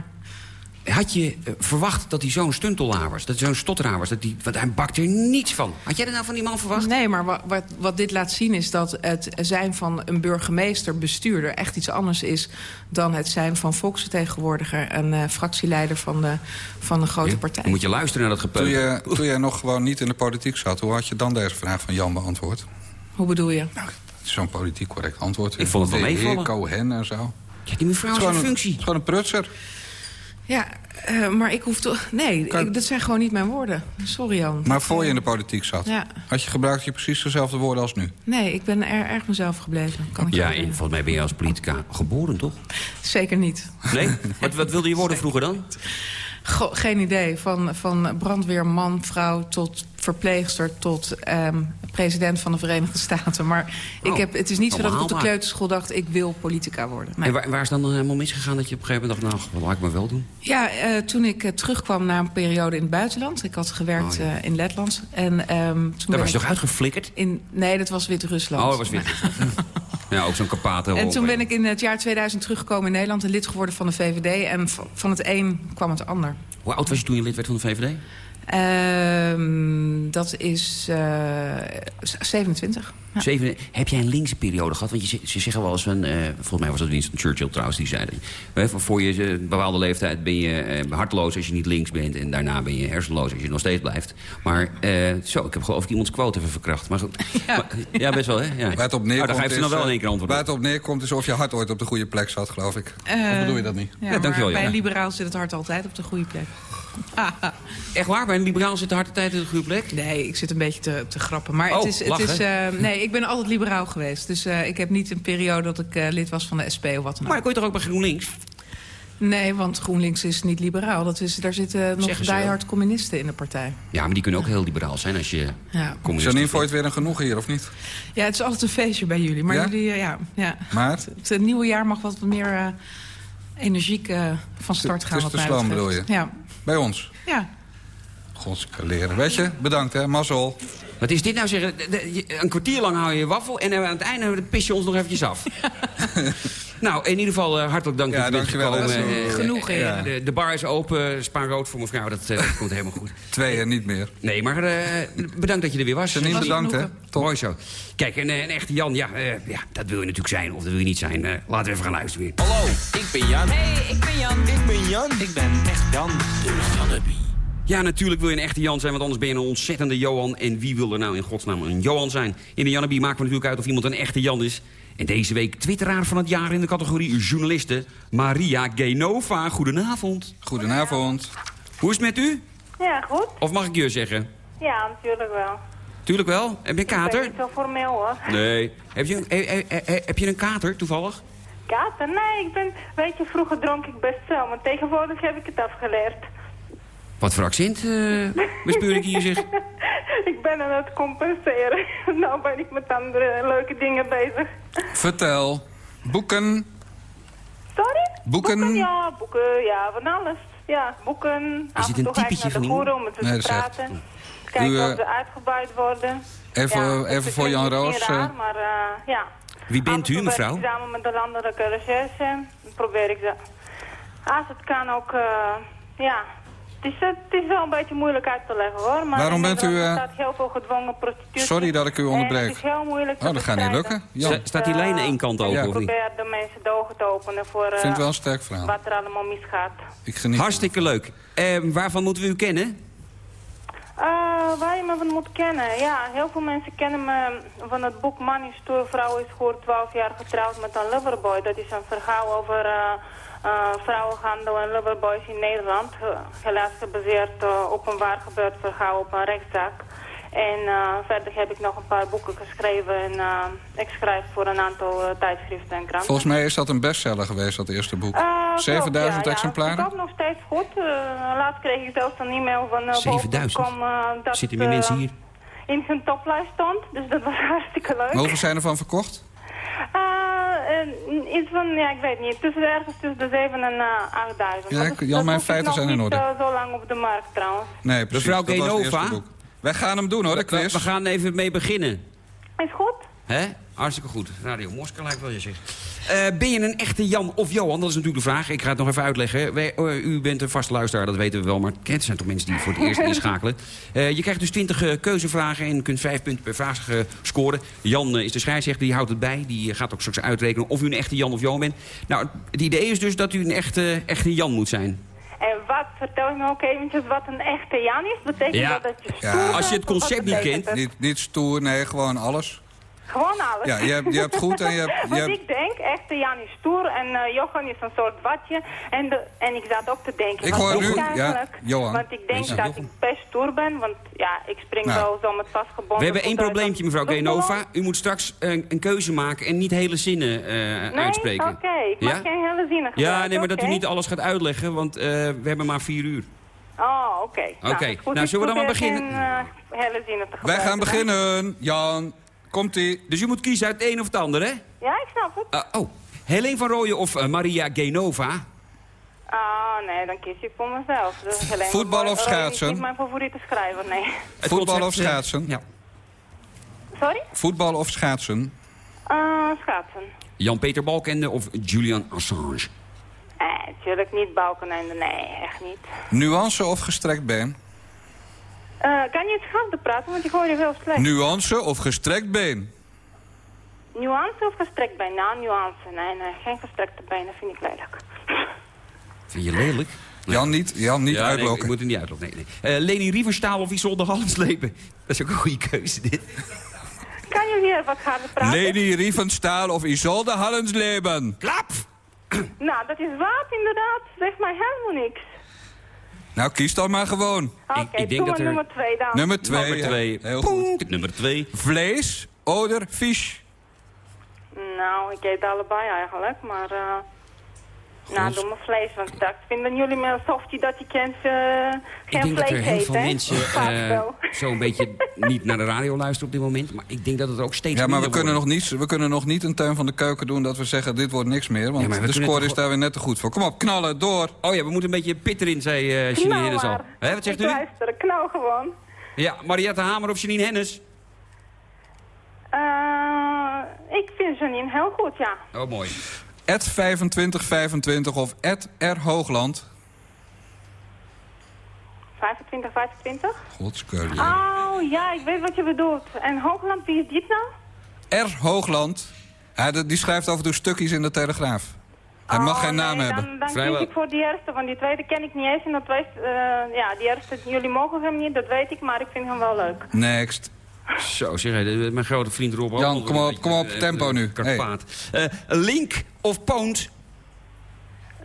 had je eh, verwacht dat hij zo'n stuntelaar was? Dat hij zo'n stotteraar was? Dat die, want hij bakt er niets van. Had jij dat nou van die man verwacht? Nee, maar wat, wat, wat dit laat zien is dat het zijn van een burgemeester-bestuurder... echt iets anders is dan het zijn van volksvertegenwoordiger... en eh, fractieleider van de, van de grote partij. Dan moet je luisteren naar dat Toen gepeuter. je, toen jij nog gewoon niet in de politiek zat... hoe had je dan deze vraag van Jan beantwoord? Hoe bedoel je? Zo'n politiek correct antwoord. Ik vond het wel De heer meevallen. Cohen en zo. Ja, die mevrouw is een functie. Het is gewoon een prutser. Ja, eh, maar ik hoef toch... Nee, Kan- ik- dat zijn gewoon niet mijn woorden. Sorry, Jan. Maar voor je in de politiek zat, Ja. had je gebruikt je precies dezelfde woorden als nu. Nee, ik ben er erg mezelf gebleven. Kan ik je Ja, en volgens mij ben je als politica geboren, toch? Zeker niet. Nee? wat, wat wilde je worden vroeger dan? Goh, geen idee. Van, van brandweerman, vrouw tot verpleegster... tot ehm, president van de Verenigde Staten. Maar ik Oh, heb, het is niet zo dat ik op de kleuterschool dacht... ik wil politica worden. Nee. En waar, waar is dan helemaal misgegaan dat je op een gegeven moment dacht... nou, wat laat ik maar wel doen? Ja, eh, toen ik eh, terugkwam na een periode in het buitenland. Ik had gewerkt Oh, ja. eh, in Letland. En, ehm, toen Daar was je toch uitgeflikkerd? in, Nee, dat was Wit-Rusland. Oh, dat was weer. ja, ook zo'n En toen ben ik in het jaar 2000 teruggekomen in Nederland... en lid geworden van de VVD. En van het een kwam het ander. Hoe oud was je toen je lid werd van de VVD? Ehm, dat is eh, 27. Ja. Zeven, heb jij een linkse periode gehad? Want je, ze- ze zeggen wel eens van... eh, volgens mij was dat Winston Churchill trouwens, die zei... dat, voor je een bepaalde leeftijd ben je eh, harteloos als je niet links bent... en daarna ben je hersenloos als je nog steeds blijft. Maar eh, zo, ik heb geloof ik iemands quote even verkracht. Maar goed, ja, maar, ja best wel, hè? Ja. Waar het op Nou, neerkomt, is, wel in eh, één keer antwoord Waar op. het op neerkomt is of je hart ooit op de goede plek zat, geloof ik. Eh, of bedoel je dat niet? Ja, Ja, dankjewel, bij ja. een liberaal zit het hart altijd op de goede plek. Echt waar? Bij een liberaal zit de harte tijd in de goede plek? Nee, ik zit een beetje te, te grappen. Maar Oh, het is, het is, eh, nee, ik ben altijd liberaal geweest. Dus eh, ik heb niet een periode dat ik eh, lid was van de SP of wat dan Maar ook. dan kon je toch ook bij GroenLinks? Nee, want GroenLinks is niet liberaal. Dat is, daar zitten nog diehard communisten in de partij. Ja, maar die kunnen ook heel liberaal zijn als je Ja. communist Janine, vond het weer een genoegen hier, of niet? ja, het is altijd een feestje bij jullie. Maar Ja? jullie, ja, ja. Maar? Het, het nieuwe jaar mag wat meer eh, energiek van start gaan. mij sloom, betreft. bedoel je? Ja. Bij ons. ja. Gods leren. Weet je, bedankt hè, mazzel. Wat is dit nou zeggen? Een kwartier lang hou je je waffel en aan het einde pis je ons nog eventjes af. nou, in ieder geval eh, hartelijk dank Ja, dat je bent dankjewel, gekomen. hè. Eh, Genoeg, heren. de, de bar is open, spaar rood voor mevrouw, dat, eh, dat komt helemaal goed. Twee en niet meer. Nee, maar eh, bedankt dat je er weer was. Janine, bedankt hè. Mooi zo. Kijk, een, een echte Jan, ja, eh, ja, dat wil je natuurlijk zijn of dat wil je niet zijn. Laten we even gaan luisteren weer. Hallo, ik ben Jan. Hey, ik ben Jan. Ik ben Jan. Ik ben echt Jan. Ja, natuurlijk wil je een echte Jan zijn, want anders ben je een ontzettende Johan. En wie wil er nou in godsnaam een Johan zijn? In de Janneby maken we natuurlijk uit of iemand een echte Jan is. En deze week twitteraar van het jaar in de categorie journalisten... Maria Genova. Goedenavond. Goedenavond. Hoe is het met u? Ja, goed. Of mag ik je zeggen? Ja, natuurlijk wel. Tuurlijk wel. Heb je een Ik ben kater? niet zo formeel hoor. Nee. Heb je, een- heb je een kater, toevallig? Kater? Nee, ik ben... Weet je, vroeger dronk ik best wel, maar tegenwoordig heb ik het afgeleerd. Wat voor accent eh bespeur ik hier zeg? ik ben aan het compenseren. nou ben ik met andere leuke dingen bezig. Vertel. Boeken. Sorry? Boeken. Ja, boeken, ja, van alles. Ja, boeken. Af het en een toe ga ik typetje naar de van boeren om Nee, te dat is echt- praten. Kijken U, eh, of ze uitgebuit worden. Even, Ja, het even voor Jan Roos. raar, eh, maar ja. Wie bent u, mevrouw? ik samen met de landelijke recherche. Probeer ik ze... Als het kan ook, ja... Het is, het is wel een beetje moeilijk uit te leggen hoor. Maar Waarom bent u, Nederland eh, bestaat heel veel gedwongen prostitutie. Sorry dat ik u onderbreek. het is heel moeilijk Oh, dat gaat niet lukken. Jan. Sta- staat die lijn één kant open, Ja. of niet? probeer de mensen de ogen te openen voor Ik eh, vind het wel een sterk verhaal. wat er allemaal misgaat. Ik geniet. Hartstikke leuk. Eh, waarvan moeten we u kennen? Eh, waar je me van moet kennen? Ja, heel veel mensen kennen me van het boek Man is stoer, vrouw is voor 12 jaar getrouwd met een loverboy. Dat is een verhaal over eh, eh, vrouwenhandel en loverboys in Nederland. Eh, helaas gebaseerd eh, op een waar gebeurd verhaal op een rechtszaak. En eh, verder heb ik nog een paar boeken geschreven en eh, ik schrijf voor een aantal tijdschriften en kranten. Volgens mij is dat een bestseller geweest, dat eerste boek. Eh, klopt, 7000 ja, exemplaren? Ja, dat nog steeds goed. Eh, laatst kreeg ik zelfs een e-mail van uh, 7000? dat Zitten meer mensen hier? in zijn toplijst stond. Dus dat was hartstikke leuk. Hoeveel zijn er van verkocht? Eh, iets van, ja, ik weet niet, tussen ergens tussen de 7 en eh 8000. Ja, dat- Jan, dat mijn is feiten nog zijn in orde. eh, zo lang op de markt trouwens. Nee, precies. Mevrouw dat Genova? Wij gaan hem doen hoor, de We, we gaan even mee beginnen. Is goed? Hè? Hartstikke goed. Radio Moskou lijkt wel, je zegt. Eh, ben je een echte Jan of Johan? Dat is natuurlijk de vraag. Ik ga het nog even uitleggen. Wij, eh, u bent een vaste luisteraar, dat weten we wel. Maar het zijn toch mensen die voor het eerst inschakelen. Eh, je krijgt dus 20 eh, keuzevragen en kunt 5 punten per vraag scoren. Jan is de scheidsrechter, die houdt het bij. Die gaat ook straks uitrekenen of u een echte Jan of Johan bent. Nou, het idee is dus dat u een echte, echte Jan moet zijn. En wat, vertel je me ook eventjes wat een echte Jan is? Betekent Ja. dat dat je stoer Ja. Als je het concept niet kent, niet stoer, nee, gewoon alles. Gewoon alles. Ja, je hebt, je hebt goed en je hebt... Je Want hebt ik denk, echte Jan is stoer en eh Johan is een soort watje. En, de, en ik zat ook te denken, Ik hoor nu- ja? Johan. Want ik denk Ja, dat Johan. ik best stoer ben, want ja, ik spring Nou. wel zo met vastgebonden... we hebben één probleempje, mevrouw. Genova. U moet straks een, een keuze maken en niet hele zinnen eh, Nee? uitspreken. Oké, ik mag geen hele zinnen Ja, nee, maar dat u oké. niet alles gaat uitleggen, want eh, we hebben maar vier uur. Oh, oké. Oké, is goed. nou, zullen we dan maar beginnen? geen, eh, hele zinnen te Wij gaan beginnen. Jan, komt-ie. Dus u moet kiezen uit het een of het ander, hè? Ja, ik snap het. Uh, oh, Helene van Rooyen of eh, Maria Genova? Ah, nee, dan kies ik voor mezelf. Dat is alleen Voetbal of is schaatsen? niet mijn favoriete schrijver, nee. Het Voetbal of eh, schaatsen? Ja. Sorry? Voetbal of schaatsen? Eh, schaatsen. Jan-Peter Balkende of Julian Assange? Nee, natuurlijk niet Balkenende, nee, echt niet. Nuance of gestrekt been? Eh, kan je iets harder praten, want ik hoor je heel slecht. Nuance of gestrekt been? Nuance of gestrekt been? Nou, nuance. Nee, nee, geen gestrekte benen vind ik lelijk. Vind je lelijk? Jan niet, Jan niet ja, nee, uitlokken. ik moet er niet uitlokken. Nee, nee. Eh, Leni Rieverstaal of Isolde Hallenslepen? Dat is ook een goede keuze, dit. Kan je weer wat harder praten? Lady Riefenstahl of Isolde Hallensleben? Klap! Nou, dat is wat inderdaad. Zeg maar helemaal niks. Nou, kies dan maar gewoon. Oké, ik denk doe dat maar er- nummer twee dan. Nummer twee. Nummer ja. twee. Heel goed. Nummer twee. Vlees, oder, vis? Nou, ik eet allebei eigenlijk, maar... nou, doe maar vlees, want ik vinden jullie me softie dat je kent eh Ik geen denk dat vlees er heel veel mensen eh, wel. zo'n beetje niet naar de radio luisteren op dit moment. Maar ik denk dat het er ook steeds Ja, maar we kunnen, nog niet, we kunnen nog niet een tuin van de keuken doen dat we zeggen dit wordt niks meer. Want Ja, maar de score is daar weer net te goed voor. Kom op, knallen, door. Oh ja, we moeten een beetje pit erin, zei eh Janine Hennis al. maar. Hè, wat zegt ik u? luister, knal gewoon. Ja, Mariette Hamer of Janine Hennis? Eh, ik vind Janine heel goed, ja. Oh, mooi. Ed 2525 of Ed R Hoogland. 25, 25? Godskeurlie. Oh, ja, ik weet wat je bedoelt. En Hoogland, wie is dit nou? R Hoogland. Ja, dat- die schrijft af en toe stukjes in de Telegraaf. Hij mag geen naam Oh, nee, hebben. Dan, dan Vrijwel. kies ik voor die eerste, want die tweede ken ik niet eens. En dat weet, eh, ja, die eerste, jullie mogen hem niet, dat weet ik, maar ik vind hem wel leuk. Next. Zo, zeg de- mijn grote vriend Rob. Jan, kom op, beetje, kom op, eh, tempo eh, nu. Karpaat. Eh, Link of Poont?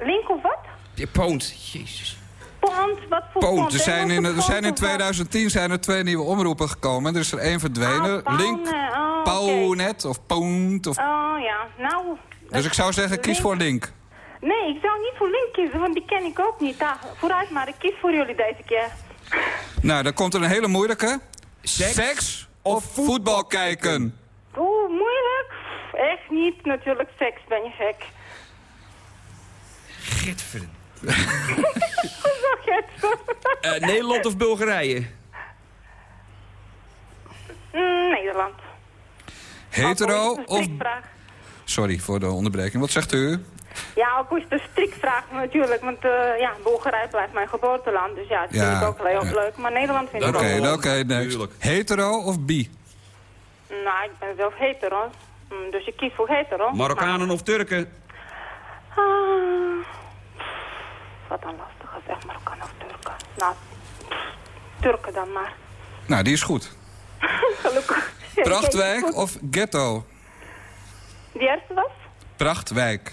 Link of wat? Ja, Poont, jezus. Pond, wat voor pond? Er zijn, in, er zijn in pond of wat? 2010 zijn er twee nieuwe omroepen gekomen. Er is er één verdwenen. Ah, Link, oh, of Poont. Of... Oh ja, nou, Dus ik zou zeggen, kies voor Link. Nee, ik zou niet voor Link kiezen, want die ken ik ook niet. Vooruit maar, ik kies voor jullie deze keer. Nou, dan komt er een hele moeilijke. Seks, of voetbal kijken? Oeh, moeilijk? Echt niet, natuurlijk seks, ben je gek. Gitver. Zo gek. Eh, Nederland of Bulgarije? Mm, Nederland. Hetero of... Sorry voor de onderbreking. Wat zegt u? Ja, ook is het een strikvraag natuurlijk, want eh, ja, Bulgarije blijft mijn geboorteland. Dus ja, dat Ja, vind ik ook heel ja. leuk. Maar Nederland vind ik Oké, ook leuk. oké, next. Hetero of bi? Nou, ik ben zelf hetero, Mm, dus ik kies voor hetero. Marokkanen of Turken? Ah, wat een lastige zeg, Marokkanen of Turken. Nou, pff, Turken dan maar. Nou, die is goed. Gelukkig. Prachtwijk of ghetto? Die eerste was? Prachtwijk.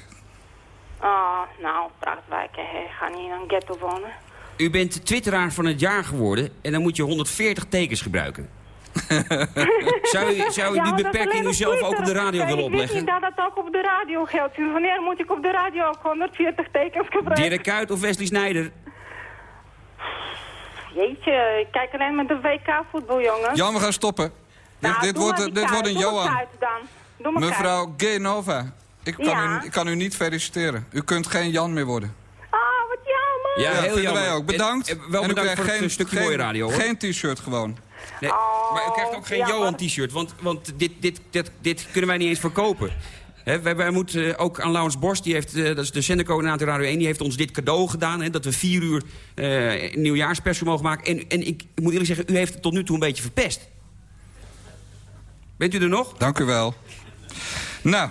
Oh, nou, Prachtwijk, hè. Ik ga niet in een ghetto wonen. U bent twitteraar van het jaar geworden en dan moet je 140 tekens gebruiken. zou u, zou u Ja, die beperking uzelf ook op de radio Ik willen opleggen? niet dat dat ook op de radio geldt. Wanneer moet ik op de radio ook 140 tekens gebruiken? Dirk Kuyt of Wesley Sneijder? Jeetje, ik kijk alleen met de WK-voetbal, jongen. Jan, we gaan stoppen. Nou, dit dit doe wordt, dit wordt een Kuit. Doe maar Johan. Kuit dan. Doe maar Mevrouw Genova. Ik kan, Ja. u, ik kan u niet feliciteren. U kunt geen Jan meer worden. Ah, wat jammer. Ja, heel vinden jammer. wij ook. Bedankt. En- en wel bedankt voor het, eh, stukje geen, mooie radio, hoor. Geen t-shirt gewoon. Nee, maar u krijgt ook geen jammer. Johan-t-shirt, want, want dit, dit, dit, dit kunnen wij niet eens verkopen. Hè, wij, wij moeten eh, ook aan Laurens Borst, die heeft, eh, dat is de zendercoördinator Radio 1... die heeft ons dit cadeau gedaan, hè, dat we vier uur eh een nieuwjaarsspecial mogen maken. En, en ik, ik moet eerlijk zeggen, u heeft het tot nu toe een beetje verpest. Bent u er nog? Dank u wel. Nou,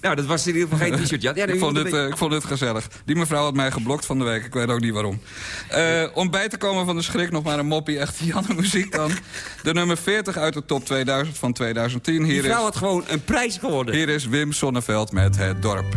Nou, dat was in ieder geval geen t-shirt. Ja, ik, vond dit, eh, ik vond dit gezellig. Die mevrouw had mij geblokt van de week. Ik weet ook niet waarom. Eh, om bij te komen van de schrik nog maar een moppie. Echt Janne muziek dan. De nummer 40 uit de top 2000 van 2010. Die Hier vrouw is, had gewoon een prijs geworden. hier is Wim Sonneveld met Het Dorp.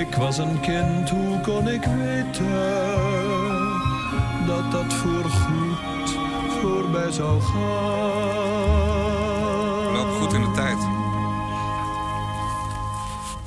Ik was een kind, hoe kon ik weten dat dat voorgoed voorbij zou gaan?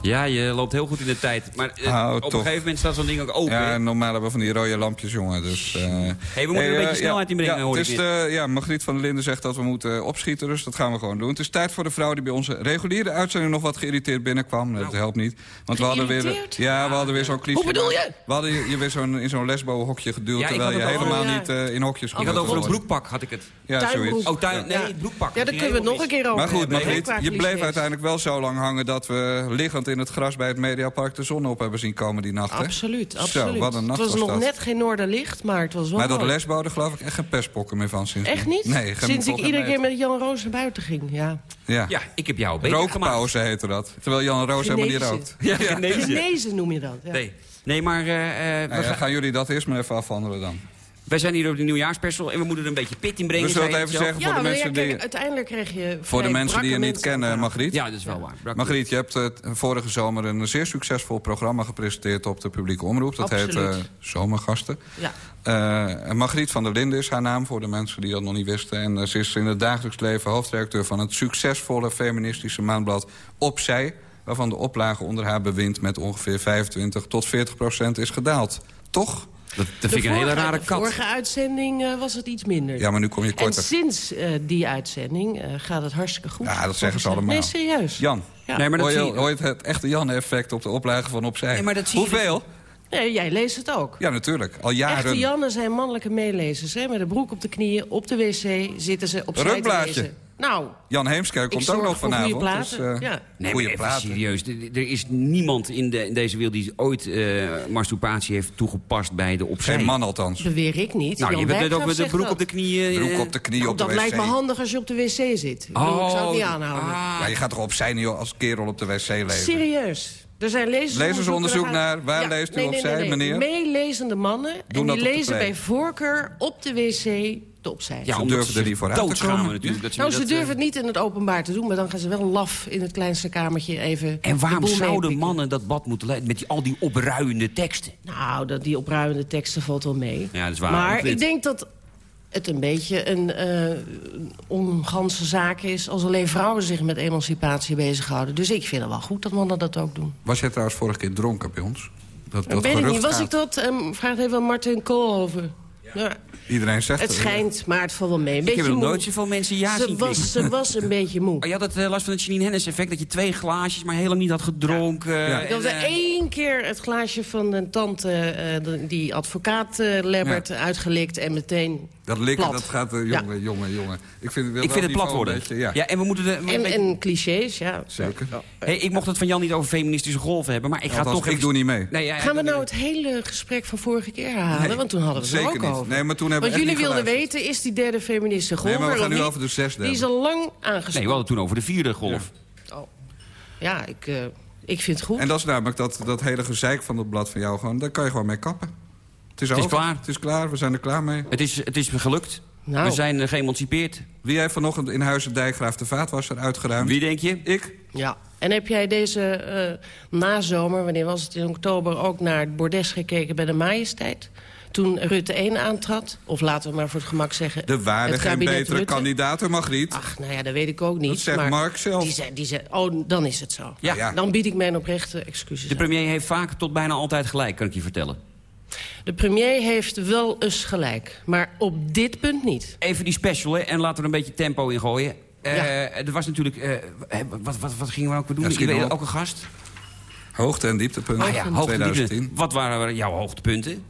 Ja, je loopt heel goed in de tijd. Maar eh, op een gegeven moment staat zo'n ding ook open. Ja, normaal hebben we van die rode lampjes, jongen. Dus, eh Hey, we moeten een beetje eh, snelheid ja, inbrengen, Ja, hoor het ik is de, ja, Margriet van der Linden zegt dat we moeten opschieten, dus dat gaan we gewoon doen. Het is tijd voor de vrouw die bij onze reguliere uitzending nog wat geïrriteerd binnenkwam. Dat helpt niet. Want we hadden weer, ja, we hadden weer zo'n cliché. Hoe bedoel je? We hadden je weer zo'n, in zo'n lesbo-hokje geduwd, Ja, ik terwijl je helemaal ja. niet eh, in hokjes Ik kon had over een broekpak, had ik het. Ja, Tuinbroek. zoiets. Oh, tuin, nee, broekpak. Ja, daar kunnen we het nog een keer over Maar goed. Margriet, je bleef uiteindelijk wel zo lang hangen... dat we liggend in het gras bij het Mediapark de zon op hebben zien komen die nacht. hè? Absoluut, Zo, absoluut. wat een nacht het was, was nog dat. net geen noorderlicht, maar het was wel Maar dat mooi. lesbo, daar geloof ik echt geen pestpokken meer van sinds. Echt niet? Nee, geen Sinds ik iedere keer met Jan Roos naar buiten ging, ja. Ja. Ja, ik heb jou beter gemaakt. Rookpauze heette dat. Terwijl Jan Roos helemaal niet rookt. Ja, genezen. Genezen noem je dat. Ja. Nee. nee, maar eh, eh, we Nou ja, gaan- gaan jullie dat eerst maar even afhandelen dan. Wij zijn hier op de nieuwjaarsspecial en we moeten er een beetje pit in brengen. We zullen zei het even zeggen voor de maar mensen ja, kijk, die... uiteindelijk kreeg je Voor de mensen die je niet kennen, Margriet. Ja, dat is wel waar. Margriet, je hebt eh, vorige zomer een zeer succesvol programma gepresenteerd op de publieke omroep. Dat heet eh, Zomergasten. Ja. Eh, Margriet van der Linden is haar naam voor de mensen die dat nog niet wisten. En ze is in het dagelijks leven hoofdredacteur van het succesvolle feministische maandblad Opzij. Waarvan de oplage onder haar bewind met ongeveer 25 tot 40 procent is gedaald. Toch? Dat, dat vind ik een hele rare de kat. vorige uitzending eh, was het iets minder. Ja, maar nu kom je en korter. sinds eh, die uitzending eh, gaat het hartstikke goed. Ja, dat zeggen ze allemaal. Nee, serieus. Jan, Ja. Nee, maar dat hoor, je, zie je- hoor je het, echte Jan-effect op de oplage van Opzij? Nee, maar dat zie je Hoeveel? Nee, jij leest het ook. Ja, natuurlijk. Al jaren. Echte Jannen zijn mannelijke meelezers. Hè? Met een broek op de knieën, op de wc zitten ze op te lezen. Nou, Jan Heemskerk komt ook nog goede vanavond. platen, dus, eh, ja. Nee, maar goede even platen. serieus. Er, er is niemand in, de, in deze wereld die ooit eh, masturbatie heeft toegepast bij de opzij. Geen man althans. beweer ik niet. Nou, Jan je bent net ook met de broek op de knieën. Broek eh, op de knie op de dat wc. lijkt me handig als je op de wc zit. Ik, bedoel, ik zou het niet aanhouden. ah. Ja, je gaat toch op zijn joh, als kerel op de wc lezen? Serieus. Er zijn Lezersonderzoek naar waar Ja, leest u nee, op nee, zij, nee, nee. meneer? Meelezende mannen. Doen en die lezen bij voorkeur op de wc opzij. Ja, Ze omdat durven er niet vooruit te komen. natuurlijk. Dat ze nou, ze dat, eh, durven het niet in het openbaar te doen... maar dan gaan ze wel laf in het kleinste kamertje even En waarom zouden mannen dat bad moeten leiden met die, al die opruiende teksten? Nou, dat, die opruimende teksten valt wel mee. Ja, dat is waar. Maar ik denk dat het een beetje een eh onganse zaak is... als alleen vrouwen zich met emancipatie bezighouden. Dus ik vind het wel goed dat mannen dat ook doen. Was jij trouwens vorige keer dronken bij ons? Dat, Dat weet ik niet. Was gaat. ik dat? Ehm, vraag het even aan Martin Kool over. Ja. Iedereen zegt Het schijnt, maar het valt wel mee. Een Ik beetje heb nog moe. nooit zoveel mensen ja ze zien was, ze was een beetje moe. Oh, je had het eh, last van het Janine Hennis effect... dat je twee glaasjes maar helemaal niet had gedronken. Ja. Ik had er eh, één keer het glaasje van een tante, eh, die advocaat eh Lebbert, uitgelikt en meteen Dat likken, plat. dat gaat... eh, Ja. jongen, jongen, jongen. Ik vind, ik vind het plat worden. ja. ja. en we moeten... De, we- En, we- en clichés, ja. Zeker. hey, ik mocht het van Jan niet over feministische golven hebben... maar ik ga Althans, toch ik even... doe niet mee. Nee, ja, Gaan we nou het hele gesprek van vorige keer herhalen? Nee, Want toen hadden we het er zeker ook niet. over. Nee, maar toen hebben we Want echt jullie wilden weten, is die derde feministische golf Nee, maar we gaan of nu niet? over de zesde Die is al lang Nee, we aangesproken. hadden toen over de vierde golf. Ja, ik, eh, ik vind het goed. En dat is namelijk dat, dat hele gezeik van dat blad van jou gewoon... daar kan je gewoon mee kappen. Het is, Het is klaar. Het is klaar, we zijn er klaar mee. Het is, het is gelukt. Nou. We zijn eh, geëmancipeerd. Wie heeft vanochtend in Huizen Dijkgraaf de vaatwasser uitgeruimd? Wie denk je? Ik. Ja. En heb jij deze eh, nazomer, wanneer was het in oktober... ook naar het bordes gekeken bij de majesteit? Toen Rutte 1 aantrad? Of laten we maar voor het gemak zeggen... Waren het geen betere Rutte? kandidaten, Margriet. Ach, nou ja, dat weet ik ook niet. Dat zegt maar Mark zelf. Die zei, die zei, oh, dan is het zo. Ja. Ja. Dan bied ik mijn oprechte excuses De aan. premier heeft vaak tot bijna altijd gelijk, kan ik je vertellen. De premier heeft wel eens gelijk. Maar op dit punt niet. Even die special, hè, en laten we er een beetje tempo in gooien. Eh, Ja. Er was natuurlijk... eh, hè, wat, wat, wat gingen we ook weer doen? Ja, ook een gast. Hoogte- en dieptepunt. Ah ja, hoogtepunten. 2010. Wat waren jouw hoogtepunten?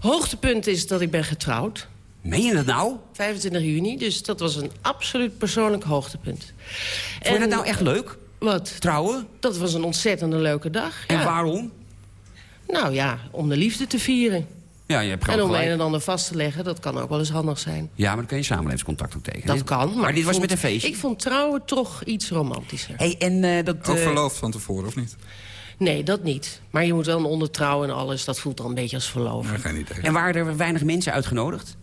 Hoogtepunt is dat ik ben getrouwd. Meen je dat nou? 25 juni, dus dat was een absoluut persoonlijk hoogtepunt. Vond je dat nou echt leuk? Wat? Trouwen? Dat was een ontzettende leuke dag. En ja. waarom? Nou ja, om de liefde te vieren. Ja, je hebt En om een en ander vast te leggen, dat kan ook wel eens handig zijn. Ja, maar dan kan je samenlevingscontact ook tekenen. Dat kan, maar, Maar dit was vond- met een feestje. Ik vond trouwen toch iets romantischer. Hey, en eh, dat... Ook eh, verloofd van tevoren, of niet? Nee, dat niet. Maar je moet wel een ondertrouw en alles. Dat voelt al een beetje als idee. En waren er weinig mensen uitgenodigd?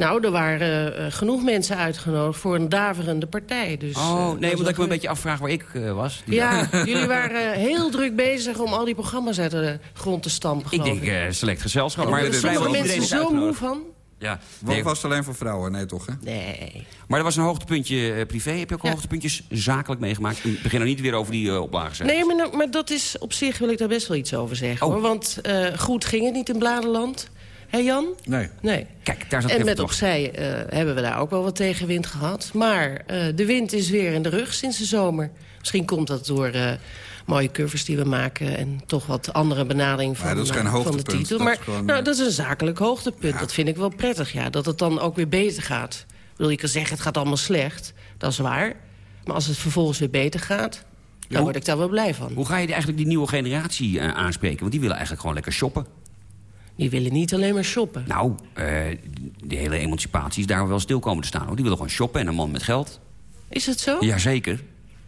Nou, er waren eh, genoeg mensen uitgenodigd voor een daverende partij. Dus, eh, oh, dat nee, omdat ik me een beetje afvraag waar ik eh, was. die Ja, dag. jullie waren heel druk bezig om al die programma's uit de grond te stampen, Ik denk eh, select gezelschap. Daar Maar er zijn mensen iedereen zo moe van. Ja, Wat nee, was alleen voor vrouwen? Nee, toch, hè? Nee. maar er was een hoogtepuntje eh, privé. Heb je ook hoogtepuntjes zakelijk meegemaakt? Ik begin er niet weer over die uh, oplagen. Nee, maar, nou- maar dat is op zich wil ik daar best wel iets over zeggen. Oh. Hoor. Want eh, goed ging het niet in Bladerland. Hé Jan? Nee. Nee. Kijk, daar zat ik En met opzij eh, hebben we daar ook wel wat tegenwind gehad. Maar eh, de wind is weer in de rug sinds de zomer. Misschien komt dat door eh, mooie covers die we maken... en toch wat andere benadering van, dat is geen van de hoogtepunt. titel. Dat maar is gewoon, nou, dat is een zakelijk hoogtepunt. Dat vind ik wel prettig, ja. Dat het dan ook weer beter gaat. Wil je kan zeggen, het gaat allemaal slecht. Dat is waar. Maar als het vervolgens weer beter gaat... dan word ik daar wel blij van. Hoe ga je eigenlijk die nieuwe generatie aanspreken? Want die willen eigenlijk gewoon lekker shoppen. Die willen niet alleen maar shoppen. Nou, eh de hele emancipatie is daar wel stil komen te staan. Hoor. Die willen gewoon shoppen en een man met geld. Is het zo? Jazeker.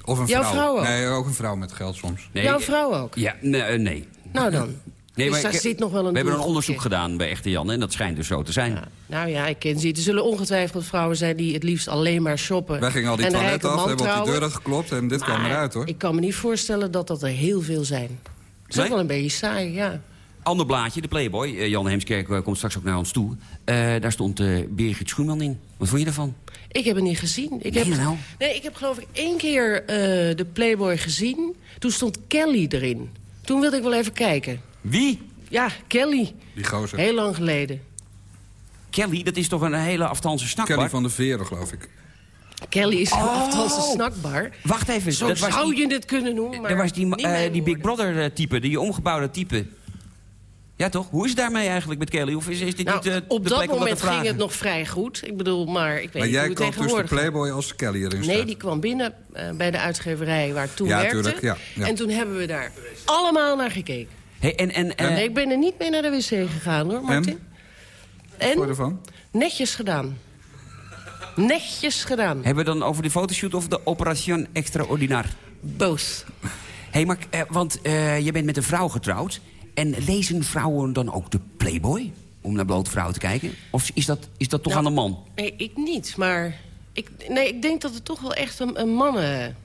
Of een Jouw vrouw. vrouw ook? Nee, ook een vrouw met geld soms. Nee, Jouw vrouw ook? Ja, nee. eh, nee. Nou dan. Nee, dus maar daar ik- zit nog wel een We hebben een onderzoek gedaan bij Echte Jan en dat schijnt dus zo te zijn. Nou ja, ik ken ze. Er zullen ongetwijfeld vrouwen zijn die het liefst alleen maar shoppen. Wij gingen al die toiletten af, man hebben op die trouwen. deuren geklopt en dit kwam Maar eruit, hoor. Ik kan me niet voorstellen dat dat er heel veel zijn. Het is Nee? ook wel een beetje saai, ja. Ander blaadje, de Playboy. eh, Jan Heemskerk eh, komt straks ook naar ons toe. Eh, daar stond eh Birgit Schoeman in. Wat vond je daarvan? Ik heb het niet gezien. Ik Nee, heb, nou. nee, ik heb geloof ik één keer eh, de Playboy gezien. Toen stond Kelly erin. Toen wilde ik wel even kijken. Wie? Ja, Kelly. Die gozer. Heel lang geleden. Kelly, dat is toch een hele afstandse snackbar? Kelly van de Veren, geloof ik. Kelly is Oh. een snackbar. Wacht even. Zo dat was zou die, je dit kunnen noemen, maar dat was die, eh, die Big woorden. Brother eh, type, die omgebouwde type. Ja toch? Hoe is het daarmee eigenlijk met Kelly? Of is, is dit Nou, niet eh, op de dat moment te ging het nog vrij goed. Ik bedoel, maar ik weet Maar niet jij hoe het koopt dus de. Playboy als Kelly erin staat. Nee, die kwam binnen eh, bij de uitgeverij waar toen Ja, werkte. tuurlijk, ja, ja. En toen hebben we daar allemaal naar gekeken. Hey, en, en, eh, nee, ik ben er niet mee naar de wc gegaan hoor, Martin. Wat je ervan? netjes gedaan. Netjes gedaan. Hebben we dan over de fotoshoot of de Operation Extraordinaire? Both. Hé, hey, maar, eh, want eh, je bent met een vrouw getrouwd. En lezen vrouwen dan ook de Playboy? Om naar blote vrouwen te kijken? Of is dat, is dat toch Nou, aan de man? Nee, ik niet, maar... Ik, nee, ik denk dat het toch wel echt een, een mannen...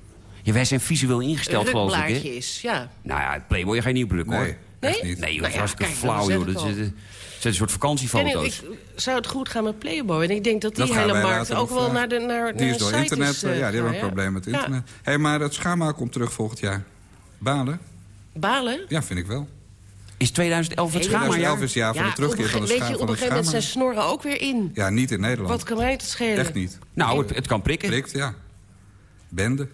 Ja, wij zijn visueel ingesteld, geloof ik, hè? is, ja. Nou ja, Playboy ga je niet drukken, hoor. Nee, Nee? echt niet. Nee, joh, Nou dat ja, is hartstikke flauw, joh. Dat eh, zijn een soort vakantiefoto's. ik, ik- zou het goed gaan met Playboy? En ik denk dat die Dat hele markt ook wel naar de naar, Die is door internet. eh, eh, ja, die hebben gaan, een probleem met Ja. internet. Hé, maar het schaamhaar komt terug volgend jaar. Balen? Balen? Ja, vind ik wel. Is 2011 het Heel schaamhaarjaar? 2011 is het jaar van de terugkeer van de ge- weet je, van op een gegeven moment zijn snorren ook weer in. Ja, niet in Nederland. Wat kan mij het schelen? Echt niet. Nou, het, het kan prikken. Prikt, ja. Bende.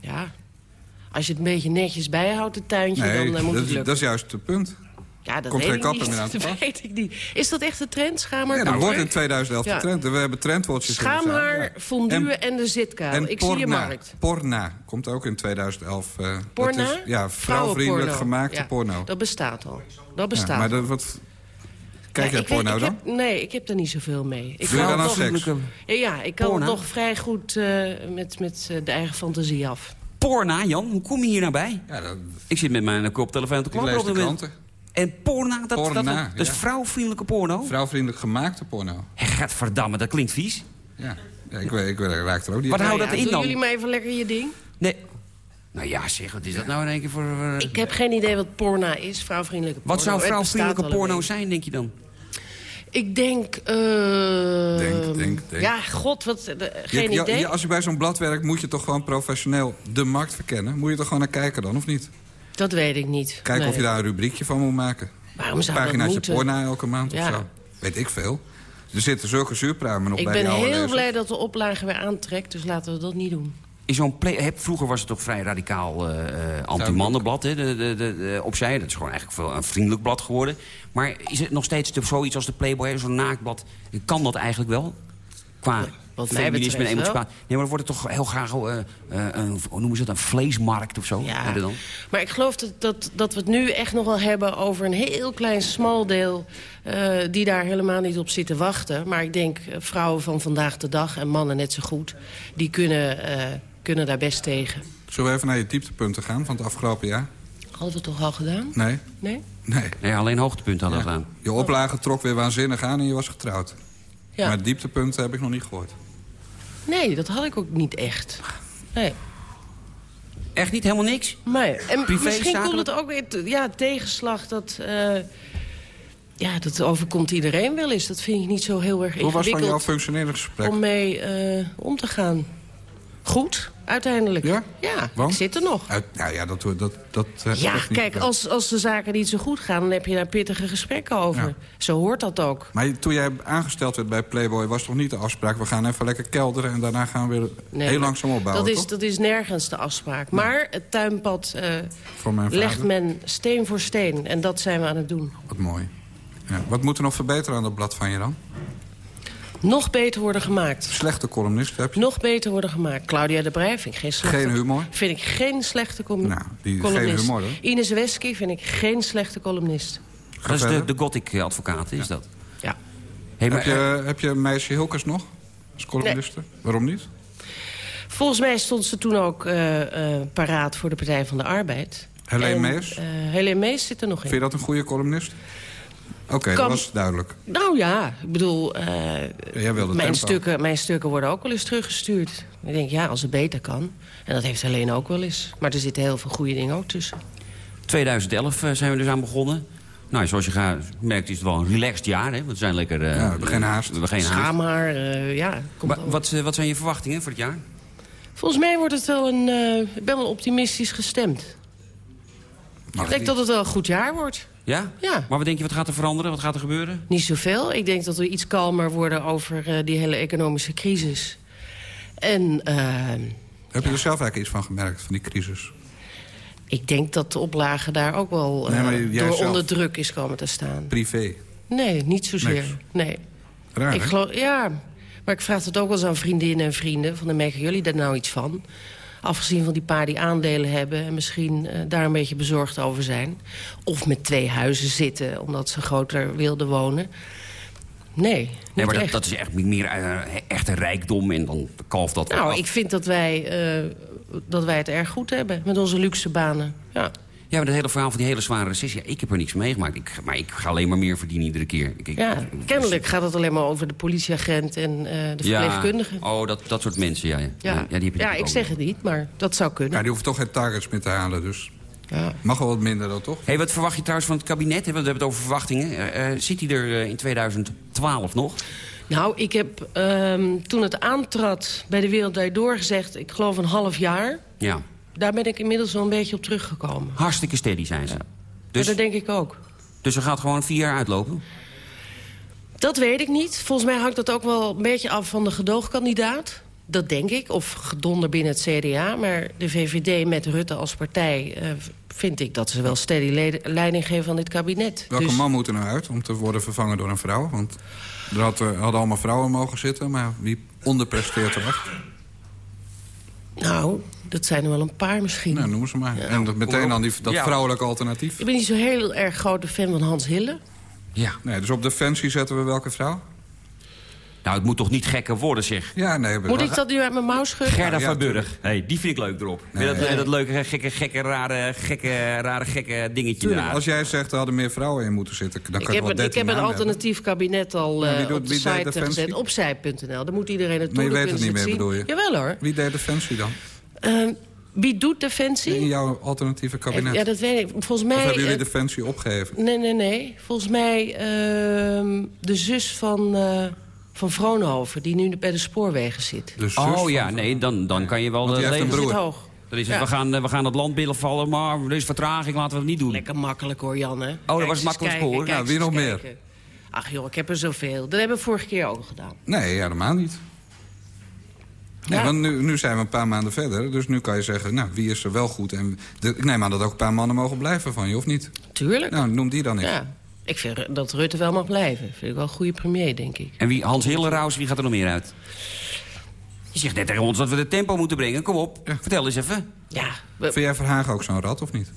Ja. Als je het een beetje netjes bijhoudt, het tuintje, Nee, dan eh, moet dat, het is, lukken. dat is juist het punt. Ja, dat komt weet geen ik kapper niet. meer aan Dat weet ik niet. Is dat echt de trend, schaamhaar? Ja, dat Nou, wordt in hoor. 2011 Ja. de trend. We hebben trendwatches Schaamhaar, ja. fondue En- en, de zitkuil. En ik zie je markt. Porna komt ook in 2011. eh, dat Porna? is, ja, vrouwvriendelijk gemaakte Ja, porno. Dat bestaat al. Dat Ja, bestaat maar al. dat, wat, kijk jij weet- porno ik dan? heb- nee, ik heb er niet zoveel mee. Ik Doe je kan dan seks? Ja, Ja, ik kan nog vrij goed eh, met, met eh, de eigen fantasie af. Porna, Jan, hoe kom je hier nou bij? Ja, dat, Ik zit met mijn koptelefoon te ik klappen lees op de kranten. En porna, dat, dat, Porna, dat, ja. vrouwvriendelijke porno? Vrouwvriendelijk gemaakte porno. Gadverdamme, dat klinkt vies. Ja, ja ik, weet- ik, weet- ik raak er ook niet Wat houdt dat ja, in doen dan? jullie maar even lekker je ding. Nee. Nou ja, zeg, wat is dat nou in één keer voor... Ik heb geen idee wat porna is, vrouwvriendelijke porno. wat zou vrouwvriendelijke porno zijn, denk je dan? Ik denk... eh, Denk, denk, denk. Ja, god, wat, eh, geen je- idee. je- als je bij zo'n blad werkt, moet je toch gewoon professioneel de markt verkennen? Moet je toch gewoon naar kijken dan, of niet? Dat weet ik niet. Kijken Nee. of je daar een rubriekje van moet maken. Waarom zou dat paginaatje moeten? porna elke maand Ja. of zo. Weet ik veel. Er zitten zulke zuurpruimen op Ik bij ben die oude heel blij dat de oplage weer aantrekt, dus laten we dat niet doen. In zo'n vroeger was het toch vrij radicaal eh eh, anti-mannenblad, hè, de, de, de, de, opzij. Dat is gewoon eigenlijk veel een vriendelijk blad geworden. Maar is het nog steeds de- zoiets als de Playboy, zo'n naakblad? Kan dat eigenlijk wel? Qua Wat mij en emancipatie. Nee, maar dan wordt het toch heel graag eh, eh, een, hoe noemen ze dat, een vleesmarkt of zo? Ja. Dan? Maar ik geloof dat, dat, dat we het nu echt nog wel hebben over een heel klein smal deel... eh, die daar helemaal niet op zitten wachten. Maar ik denk vrouwen van vandaag de dag en mannen net zo goed... die kunnen, eh, kunnen daar best tegen. Zullen we even naar je dieptepunten gaan van het afgelopen jaar? Hadden we toch al gedaan? Nee. Nee? Nee. Nee, alleen hoogtepunten hadden we gedaan. Je oplage trok weer waanzinnig aan en je was getrouwd. Ja. Maar dieptepunten heb ik nog niet gehoord. Nee, dat had ik ook niet echt. Nee. Echt niet? Helemaal niks? Nee. En Privé, misschien komt het ook weer... Ja, tegenslag dat... eh, ja, dat overkomt iedereen wel eens. Dat vind ik niet zo heel erg Hoe was van ingewikkeld jouw functioneringsgesprek? om mee eh, om te gaan. Goed, uiteindelijk. Ja? Ja, Want? ik zit er nog. Uit, nou ja, dat... dat, dat eh, Ja, niet- kijk, als, als de zaken niet zo goed gaan... dan heb je daar pittige gesprekken over. Ja. Zo hoort dat ook. Maar toen jij aangesteld werd bij Playboy... was toch niet de afspraak... we gaan even lekker kelderen en daarna gaan we weer Nee, heel langzaam opbouwen, dat is, toch? dat is nergens de afspraak. Maar het tuinpad eh, legt men steen voor steen. En dat zijn we aan het doen. Wat mooi. Ja. Wat moet er nog verbeteren aan dat blad van je dan? Nog beter worden gemaakt. Slechte columnist heb je? Nog beter worden gemaakt. Claudia de Brij vind ik geen slechte... Geen humor? Vind ik geen slechte com Nou, die, columnist. geen humor. Ines Wesky vind ik geen slechte columnist. Dat is de, de gothic-advocaat, is dat? Ja. Hey, maar, heb, je, heb je meisje Hilkers nog als columniste? Waarom niet? Volgens mij stond ze toen ook eh, eh, paraat voor de Partij van de Arbeid. Helene En, Mees? eh, Helene Mees zit er nog in. Vind je dat een goede columnist? Oké, dat Kan- was duidelijk. Nou ja, ik bedoel, eh, Jij wilde mijn, tempo. stukken, mijn stukken worden ook wel eens teruggestuurd. Ik denk, ja, als het beter kan. En dat heeft Helene ook wel eens. Maar er zitten heel veel goede dingen ook tussen. 2011 eh, zijn we dus aan begonnen. Nou, zoals je gaat, merkt is het wel een relaxed jaar. Hè? Want we zijn lekker... eh, Ja, we geen haast. We geen haast. Schaam haar, eh, ja. Komt Wa- wat, wat zijn je verwachtingen voor het jaar? Volgens mij wordt het wel een... eh, ik ben wel optimistisch gestemd. ik denk dat het wel een goed jaar wordt. Ja? Ja. Maar wat denk je, wat gaat er veranderen? Wat gaat er gebeuren? Niet zoveel. Ik denk dat we iets kalmer worden over eh, die hele economische crisis. En eh, Heb je er zelf eigenlijk iets van gemerkt, van die crisis? ik denk dat de oplage daar ook wel eh, Nee, door onder druk is komen te staan. Privé. Nee, niet zozeer. Niks. Nee. Raar, ik geloof, ja, maar ik vraag het ook wel eens aan vriendinnen en vrienden. Van, dan merken jullie daar nou iets van? Afgezien van die paar die aandelen hebben... en misschien eh, daar een beetje bezorgd over zijn. Of met twee huizen zitten, omdat ze groter wilden wonen. Nee, Nee, maar dat, echt. dat is echt meer eh, echte rijkdom en dan kalft dat Nou, af. ik vind dat wij, eh, dat wij het erg goed hebben met onze luxe banen. Ja. Ja, maar dat hele verhaal van die hele zware recessie... ja, ik heb er niks mee meegemaakt. Ik, maar ik ga alleen maar meer verdienen iedere keer. Ik, ik- ja, kennelijk gaat het alleen maar over de politieagent en eh, de verpleegkundige. Ja, oh, dat, dat soort mensen, ja. Ja, Ja, ja, die heb je ja ik zeg het niet, maar dat zou kunnen. Ja, die hoeft toch geen targets meer te halen, dus... Ja. Mag wel wat minder dan toch? Hey, wat verwacht je trouwens van het kabinet? We hebben het over verwachtingen. Eh, eh, zit hij er eh, in 2012 nog? Nou, ik heb ehm, toen het aantrad bij de Wereld Door gezegd... ik geloof een half jaar. Ja. Daar ben ik inmiddels wel een beetje op teruggekomen. Hartstikke steady zijn ze. Dus, Dus, dat denk ik ook. dus er gaat gewoon vier jaar uitlopen? Dat weet ik niet. Volgens mij hangt dat ook wel een beetje af van de gedoogkandidaat. Dat denk ik. Of gedonder binnen het CDA. Maar de VVD met Rutte als partij... eh, vind ik dat ze wel steady le- leiding geven aan dit kabinet. Welke Dus- man moet er nou uit om te worden vervangen door een vrouw? Want er had, eh, hadden allemaal vrouwen mogen zitten, maar wie onderpresteert er echt? Nou, dat zijn er wel een paar misschien. Nou, noem ze maar. en dat meteen dan die, dat Ja. vrouwelijke alternatief. Ik ben niet zo heel erg grote fan van Hans Hille. Ja. Nee, dus op Defensie zetten we welke vrouw? Nou, het moet toch niet gekker worden, zeg. Ja, nee. Moet ik dat nu uit mijn mouw schudden? Gerda Ja, van Burg. Hey, die vind ik leuk erop. Nee. dat, eh, dat leuke, gekke, gekke, rare, gekke, rare, gekke dingetje Tuurlijk, daar. als jij zegt er hadden meer vrouwen in moeten zitten... dan Ik kan heb, wel een, ik 13 heb een alternatief kabinet al Ja, wie eh, doet- op de wie deed site Defensie? gezet. Op zij.nl. Daar moet iedereen naartoe. Maar je weet het niet meer, zien. bedoel je? Jawel hoor. Wie deed Defensie dan? Eh, wie doet Defensie? In jouw alternatieve kabinet? Ja, dat weet ik. Volgens of mij... hebben jullie eh, Defensie opgegeven? Nee, nee, nee. Volgens mij ehm, de zus van, eh, van Vroonhoven... die nu bij de spoorwegen zit. De zus Oh ja, nee, dan, dan kan je wel Want die heeft een leven. broer. Zit hoog. Dan is het, Ja. we, gaan, eh, we gaan het land binnenvallen, maar er is vertraging, laten we het niet doen. Lekker makkelijk hoor, Jan, hè? was Kijk eens makkelijk kijken, spoor. kijk Nou, wie eens nog meer? Ach joh, ik heb er zoveel. Dat hebben we vorige keer ook gedaan. Nee, helemaal niet. Ja. want nu, nu zijn we een paar maanden verder. Dus nu kan je zeggen, nou, wie is er wel goed? En de, ik neem aan dat ook een paar mannen mogen blijven van je, of niet? Tuurlijk. Nou, noem die dan eens. Ja. Ik vind dat Rutte wel mag blijven. Vind ik wel een goede premier, denk ik. En wie, Hans Hilleraus, wie gaat er nog meer uit? Je zegt net tegen ons dat we de tempo moeten brengen. Kom op, vertel eens even. Ja, Vind jij Verhagen ook zo'n rat, of niet?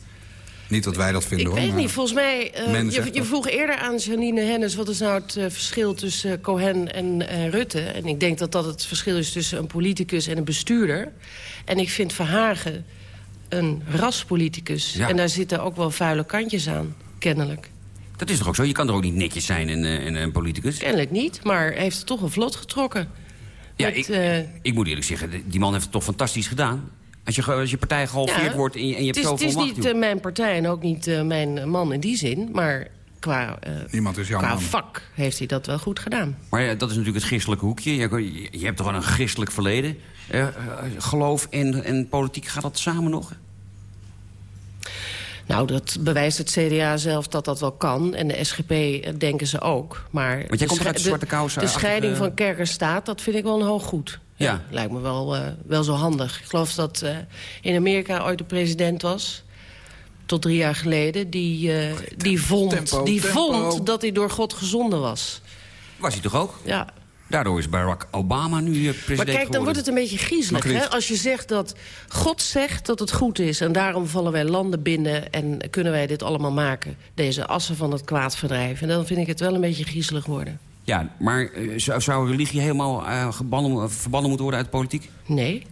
Niet dat wij dat vinden, ik hoor. weet het maar- niet. Volgens mij, Men je, je vroeg eerder aan Janine Hennis... wat is nou het eh, verschil tussen eh, Cohen en Rutte? En ik denk dat dat het verschil is tussen een politicus en een bestuurder. En ik vind Verhagen een raspoliticus. Ja. En daar zitten ook wel vuile kantjes aan, kennelijk. Dat is toch ook zo? Je kan er ook niet netjes zijn in, in een politicus? Kennelijk niet, maar hij heeft het toch een vlot getrokken. Ja, Met, ik, ik moet eerlijk zeggen, die man heeft het toch fantastisch gedaan. Als je, als je partij gehalveerd Ja. wordt en je, en je hebt is, zoveel het is macht... niet joh. eh, mijn partij en ook niet eh, mijn man in die zin. Maar qua, eh, Niemand is jouw qua man. vak heeft hij dat wel goed gedaan. Maar ja, dat is natuurlijk het christelijke hoekje. Je, je, hebt toch wel een christelijk verleden. Eh, eh, geloof en, en politiek, gaat dat samen nog? Nou, dat bewijst het CDA zelf dat dat wel kan. En de SGP eh, denken ze ook. Maar jij de komt sche- uit de zwarte kousen De scheiding van kerk en staat, dat vind ik wel een hoog goed. Ja. Lijkt me wel, eh, wel zo handig. Ik geloof dat eh, in Amerika ooit de president was... tot drie jaar geleden, die, eh, die, vond, Tempo, die tempo. vond dat hij door God gezonden was. Was hij toch ook? Ja. Daardoor is Barack Obama nu president Maar kijk, dan geworden. wordt het een beetje griezelig. Hè? Als je zegt dat God zegt dat het goed is... en daarom vallen wij landen binnen en kunnen wij dit allemaal maken. Deze assen van het kwaad verdrijven. En dan vind ik het wel een beetje griezelig worden. Ja, maar eh, zou, zou religie helemaal eh, verbannen moeten worden uit de politiek? Nee.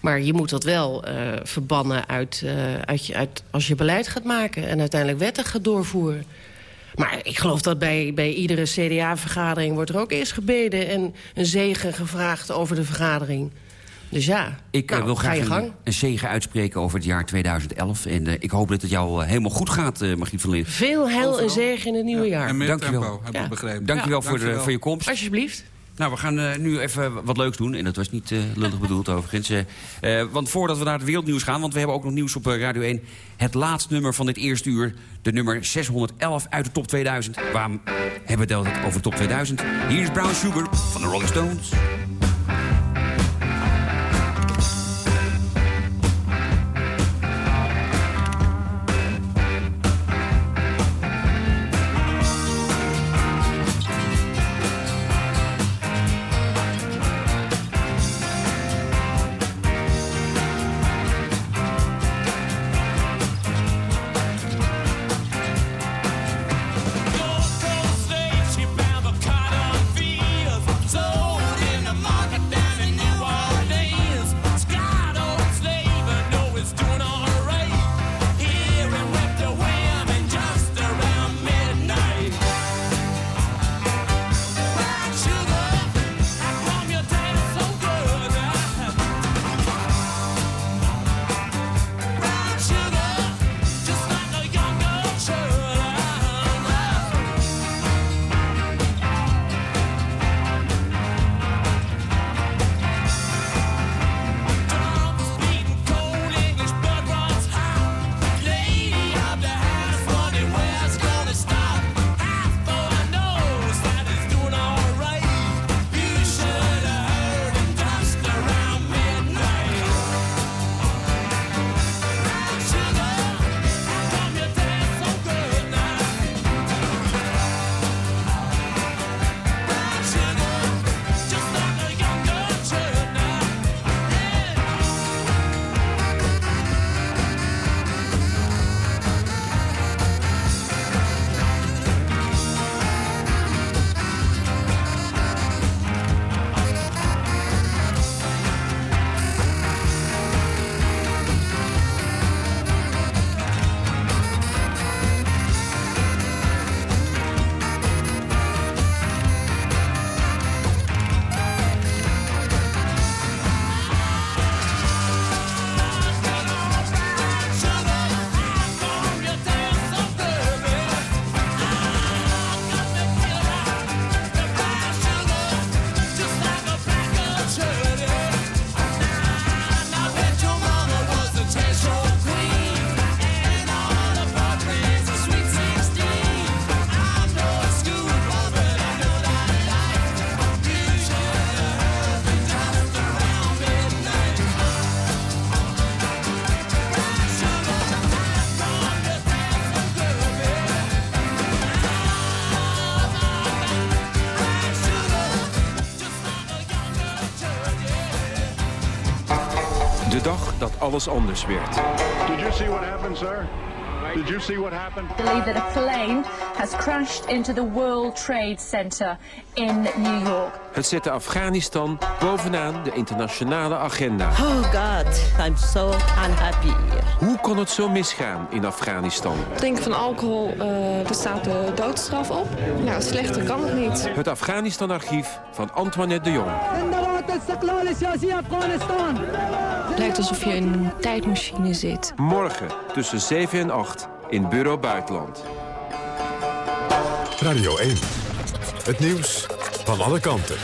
Maar je moet dat wel eh, verbannen uit, uit, uit als je beleid gaat maken... en uiteindelijk wetten gaat doorvoeren. Maar ik geloof dat bij, bij iedere CDA-vergadering wordt er ook eerst gebeden... en een zegen gevraagd over de vergadering. Dus ja, Ik eh, nou, wil ga graag je een, gang. een zegen uitspreken over het jaar 2011. En eh, ik hoop dat het jou eh, helemaal goed gaat, eh Margriet van Leer. Veel heil en zegen in het nieuwe jaar. En meer Dankjewel. tempo, heb ik Ja. begrepen. Dankjewel Ja. voor, de, voor je komst. Alsjeblieft. Nou, we gaan nu even wat leuks doen. En dat was niet lullig bedoeld overigens. Eh, eh, want voordat we naar het wereldnieuws gaan... want we hebben ook nog nieuws op Radio 1... het laatste nummer van dit eerste uur. De nummer 611 uit de top 2000. Waarom hebben we het altijd over de top 2000? Hier is Brown Sugar van de Rolling Stones. Alles anders werd. Did you see what happened, sir? Did you see what happened? believe that a plane has crashed into the World Trade Center in New York. Het zette Afghanistan bovenaan de internationale agenda. Oh God, I'm so unhappy. Hoe kon het zo misgaan in Afghanistan? Drinken van alcohol, eh er staat de doodstraf op. Ja, slechter kan het niet. Het Afghanistan-archief van Antoinette de Jong. Het lijkt alsof je in een tijdmachine zit. Morgen tussen 7 en 8 in Bureau Buitenland. Radio 1. Het nieuws van alle kanten.